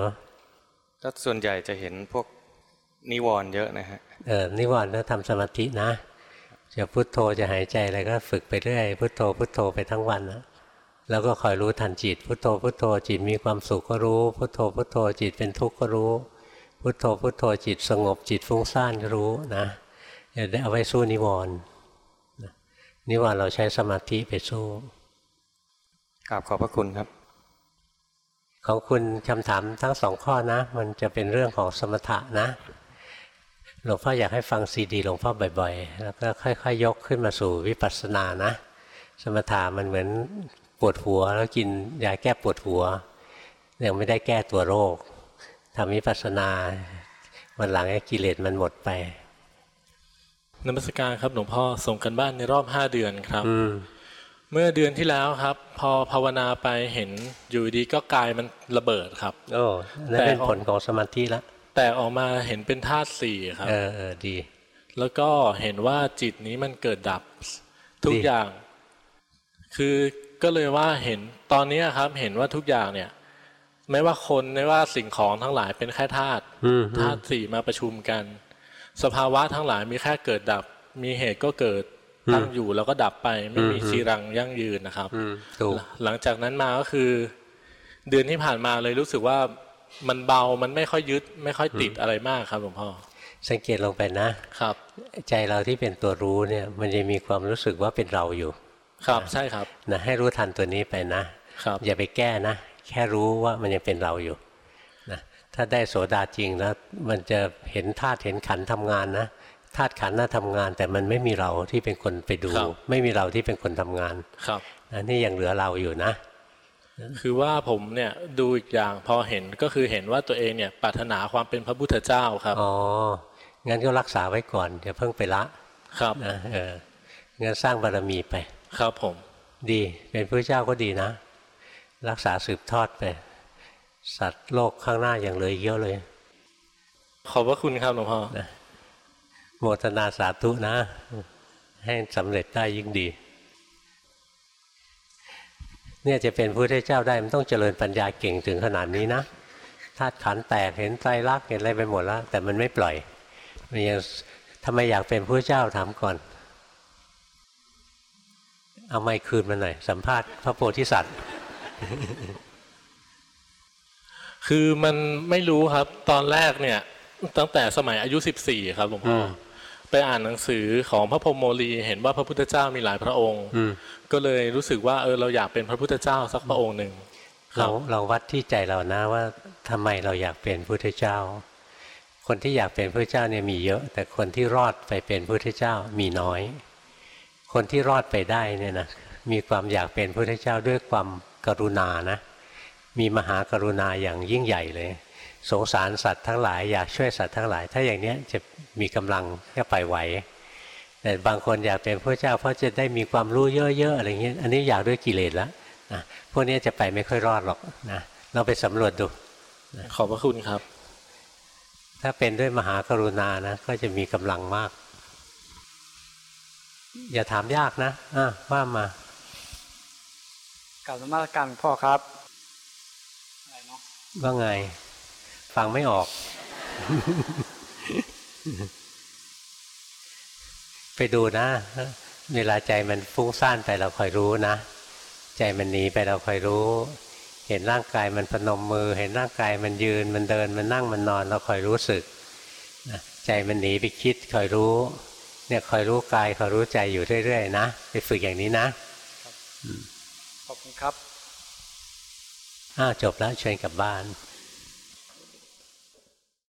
ก็ส่วนใหญ่จะเห็นพวกนิวรณ์เยอะนะฮะเออนิวรณ์ก็ทำสมาธินะจะพุโทโธจะหายใจอะไรก็ฝึกไปเรื่อยพุโทโธพุโทโธไปทั้งวันนะแล้วก็คอยรู้ทันจิต พุโทโธพุโทโธจิตมีความสุขก็รู้ พุโทโธพุโทโธจิตเป็นทุกข์ก็รู้ พุโทโธพุโทโธจิตสงบจิตฟุ้งซ่านก็รู้นะอย่าได้ เอาไว้สู้นิวรณ์นะนิวรณ์เราใช้สมาธิไปสู้กราบขอบพระคุณครับ ของคุณคำถามทั้งสองข้อนะ มันจะเป็นเรื่องของสมถะนะ หลวงพ่ออยากให้ฟังซีดีหลวงพ่อบ่อยๆ แล้วก็ค่อยๆยกขึ้นมาสู่วิปัสสนานะ สมถะมันเหมือนปวดหัวแล้วกินยาแก้ปวดหัว ยังไม่ได้แก้ตัวโรคทำวิปัสสนาวันหลังไอ้กิเลสมันหมดไป นมัสการครับหลวงพ่อส่งกันบ้านในรอบห้าเดือนครับอืมเมื่อเดือนที่แล้วครับ พอภาวนาไปเห็นอยู่ดีก็กายมันระเบิดครับโอ้นั่นเป็นผลของสมาธิละแต่ออกมาเห็นเป็นธาตุสี่ครับ เออเออดี แล้วก็เห็นว่าจิตนี้มันเกิดดับทุกดีอย่าง คือก็เลยว่าเห็นตอนนี้ครับ เห็นว่าทุกอย่างเนี่ย ไม่ว่าคนไม่ว่าสิ่งของทั้งหลายเป็นแค่ธาตุอืมอืมธาตุสี่มาประชุมกัน สภาวะทั้งหลายมีแค่เกิดดับ มีเหตุก็เกิดตั้งอยู่แล้วก็ดับไปไม่มีอืมจีรังยั่งยืนนะครับอืมถูกหลังจากนั้นมาก็คือ เดือนที่ผ่านมาเลยรู้สึกว่ามันเบามันไม่ค่อยยึด ไม่ค่อยติดอะไรมากครับหลวงพ่อสังเกตลงไปนะครับ ใจเราที่เป็นตัวรู้เนี่ย มันจะมีความรู้สึกว่าเป็นเราอยู่ ครับใช่ครับนะให้รู้ทันตัวนี้ไปนะครับอย่าไปแก้นะ แค่รู้ว่ามันยังเป็นเราอยู่นะ ถ้าได้โสดาจริงแล้วมันจะเห็นธาตุเห็นขันธ์ทำงานนะธาตุขันธ์น่าทำงาน แต่มันไม่มีเราที่เป็นคนไปดูครับไม่มีเราที่เป็นคนทำงานครับนะนี่ยังเหลือเราอยู่นะ คือว่าผมเนี่ยดูอีกอย่างพอเห็นก็คือเห็นว่าตัวเองเนี่ยปรารถนาความเป็นพระพุทธเจ้าครับอ๋องั้นก็รักษาไว้ก่อนอย่าเพิ่งไปละครับนะเอองั้นสร้างบารมีไป ครับผม ดีเป็นพระเจ้าก็ดีนะ รักษาสืบทอดไป สัตว์โลกข้างหน้าอย่างเหลยเยอะเลย ขอบพระคุณครับหลวงพ่อนะโมทนาสาธุนะ ให้สำเร็จได้ยิ่งดี เนี่ยจะเป็นพระพุทธเจ้าได้มันต้องเจริญปัญญาเก่งถึงขนาดนี้นะธาตุขันธ์แตกเห็นไตรลักษณ์เห็นอะไรไปหมดแล้ว แต่มันไม่ปล่อยมันยังทำไมอยากเป็นพระเจ้าถามก่อน เอาไม้คืนมาหน่อย สัมภาษณ์พระโพธิสัตว์ คือมันไม่รู้ครับตอนแรกเนี่ยตั้งแต่สมัยอายุสิบสี่ครับหลวงพ่ออไปอ่านหนังสือของพระพรหมโมลีเห็นว่าพระพุทธเจ้ามีหลายพระองค์อืมก็เลยรู้สึกว่าเออเราอยากเป็นพระพุทธเจ้าสักพระองค์หนึ่งคเรารับเราวัดที่ใจเรานะว่าทำไมเราอยากเป็นพุทธเจ้า คนที่อยากเป็นพุทธเจ้าเนี่ยมีเยอะ แต่คนที่รอดไปเป็นพุทธเจ้ามีน้อย คนที่รอดไปได้เนี่ยนะมีความอยากเป็นพุทธเจ้าด้วยความกรุณานะ มีมหากรุณาอย่างยิ่งใหญ่เลย สงสารสัตว์ทั้งหลายอยากช่วยสัตว์ทั้งหลาย ถ้าอย่างเนี้ยจะมีกำลังก็ไปไหวแต่บางคนอยากเป็นพระเจ้าเพราะจะได้มีความรู้เยอะๆอะไรเงี้ยอันนี้อยากด้วยกิเลสแล้วนะพวกนี้จะไปไม่ค่อยรอดหรอกนะเราไปสำรวจดูขอบพระคุณครับ ถ้าเป็นด้วยมหากรุณานะก็จะมีกำลังมาก อย่าถามยากนะอะว่ามากล่าวนมัสการหลวงพ่อครับ ว่าไง ฟังไม่ออก ไปดูนะ เวลาใจมันฟุ้งซ่านไปเราคอยรู้นะ ใจมันหนีไปเราคอยรู้ เห็นร่างกายมันพนมมือ เห็นร่างกายมันยืน มันเดิน มันนั่ง มันนอน เราคอยรู้สึกนะใจมันหนีไปคิดคอยรู้ เนี่ยคอยรู้กายคอยรู้ใจอยู่เรื่อยๆนะ ไปฝึกอย่างนี้นะขอบคุณครับ อ้าวจบแล้วเชิญกลับบ้าน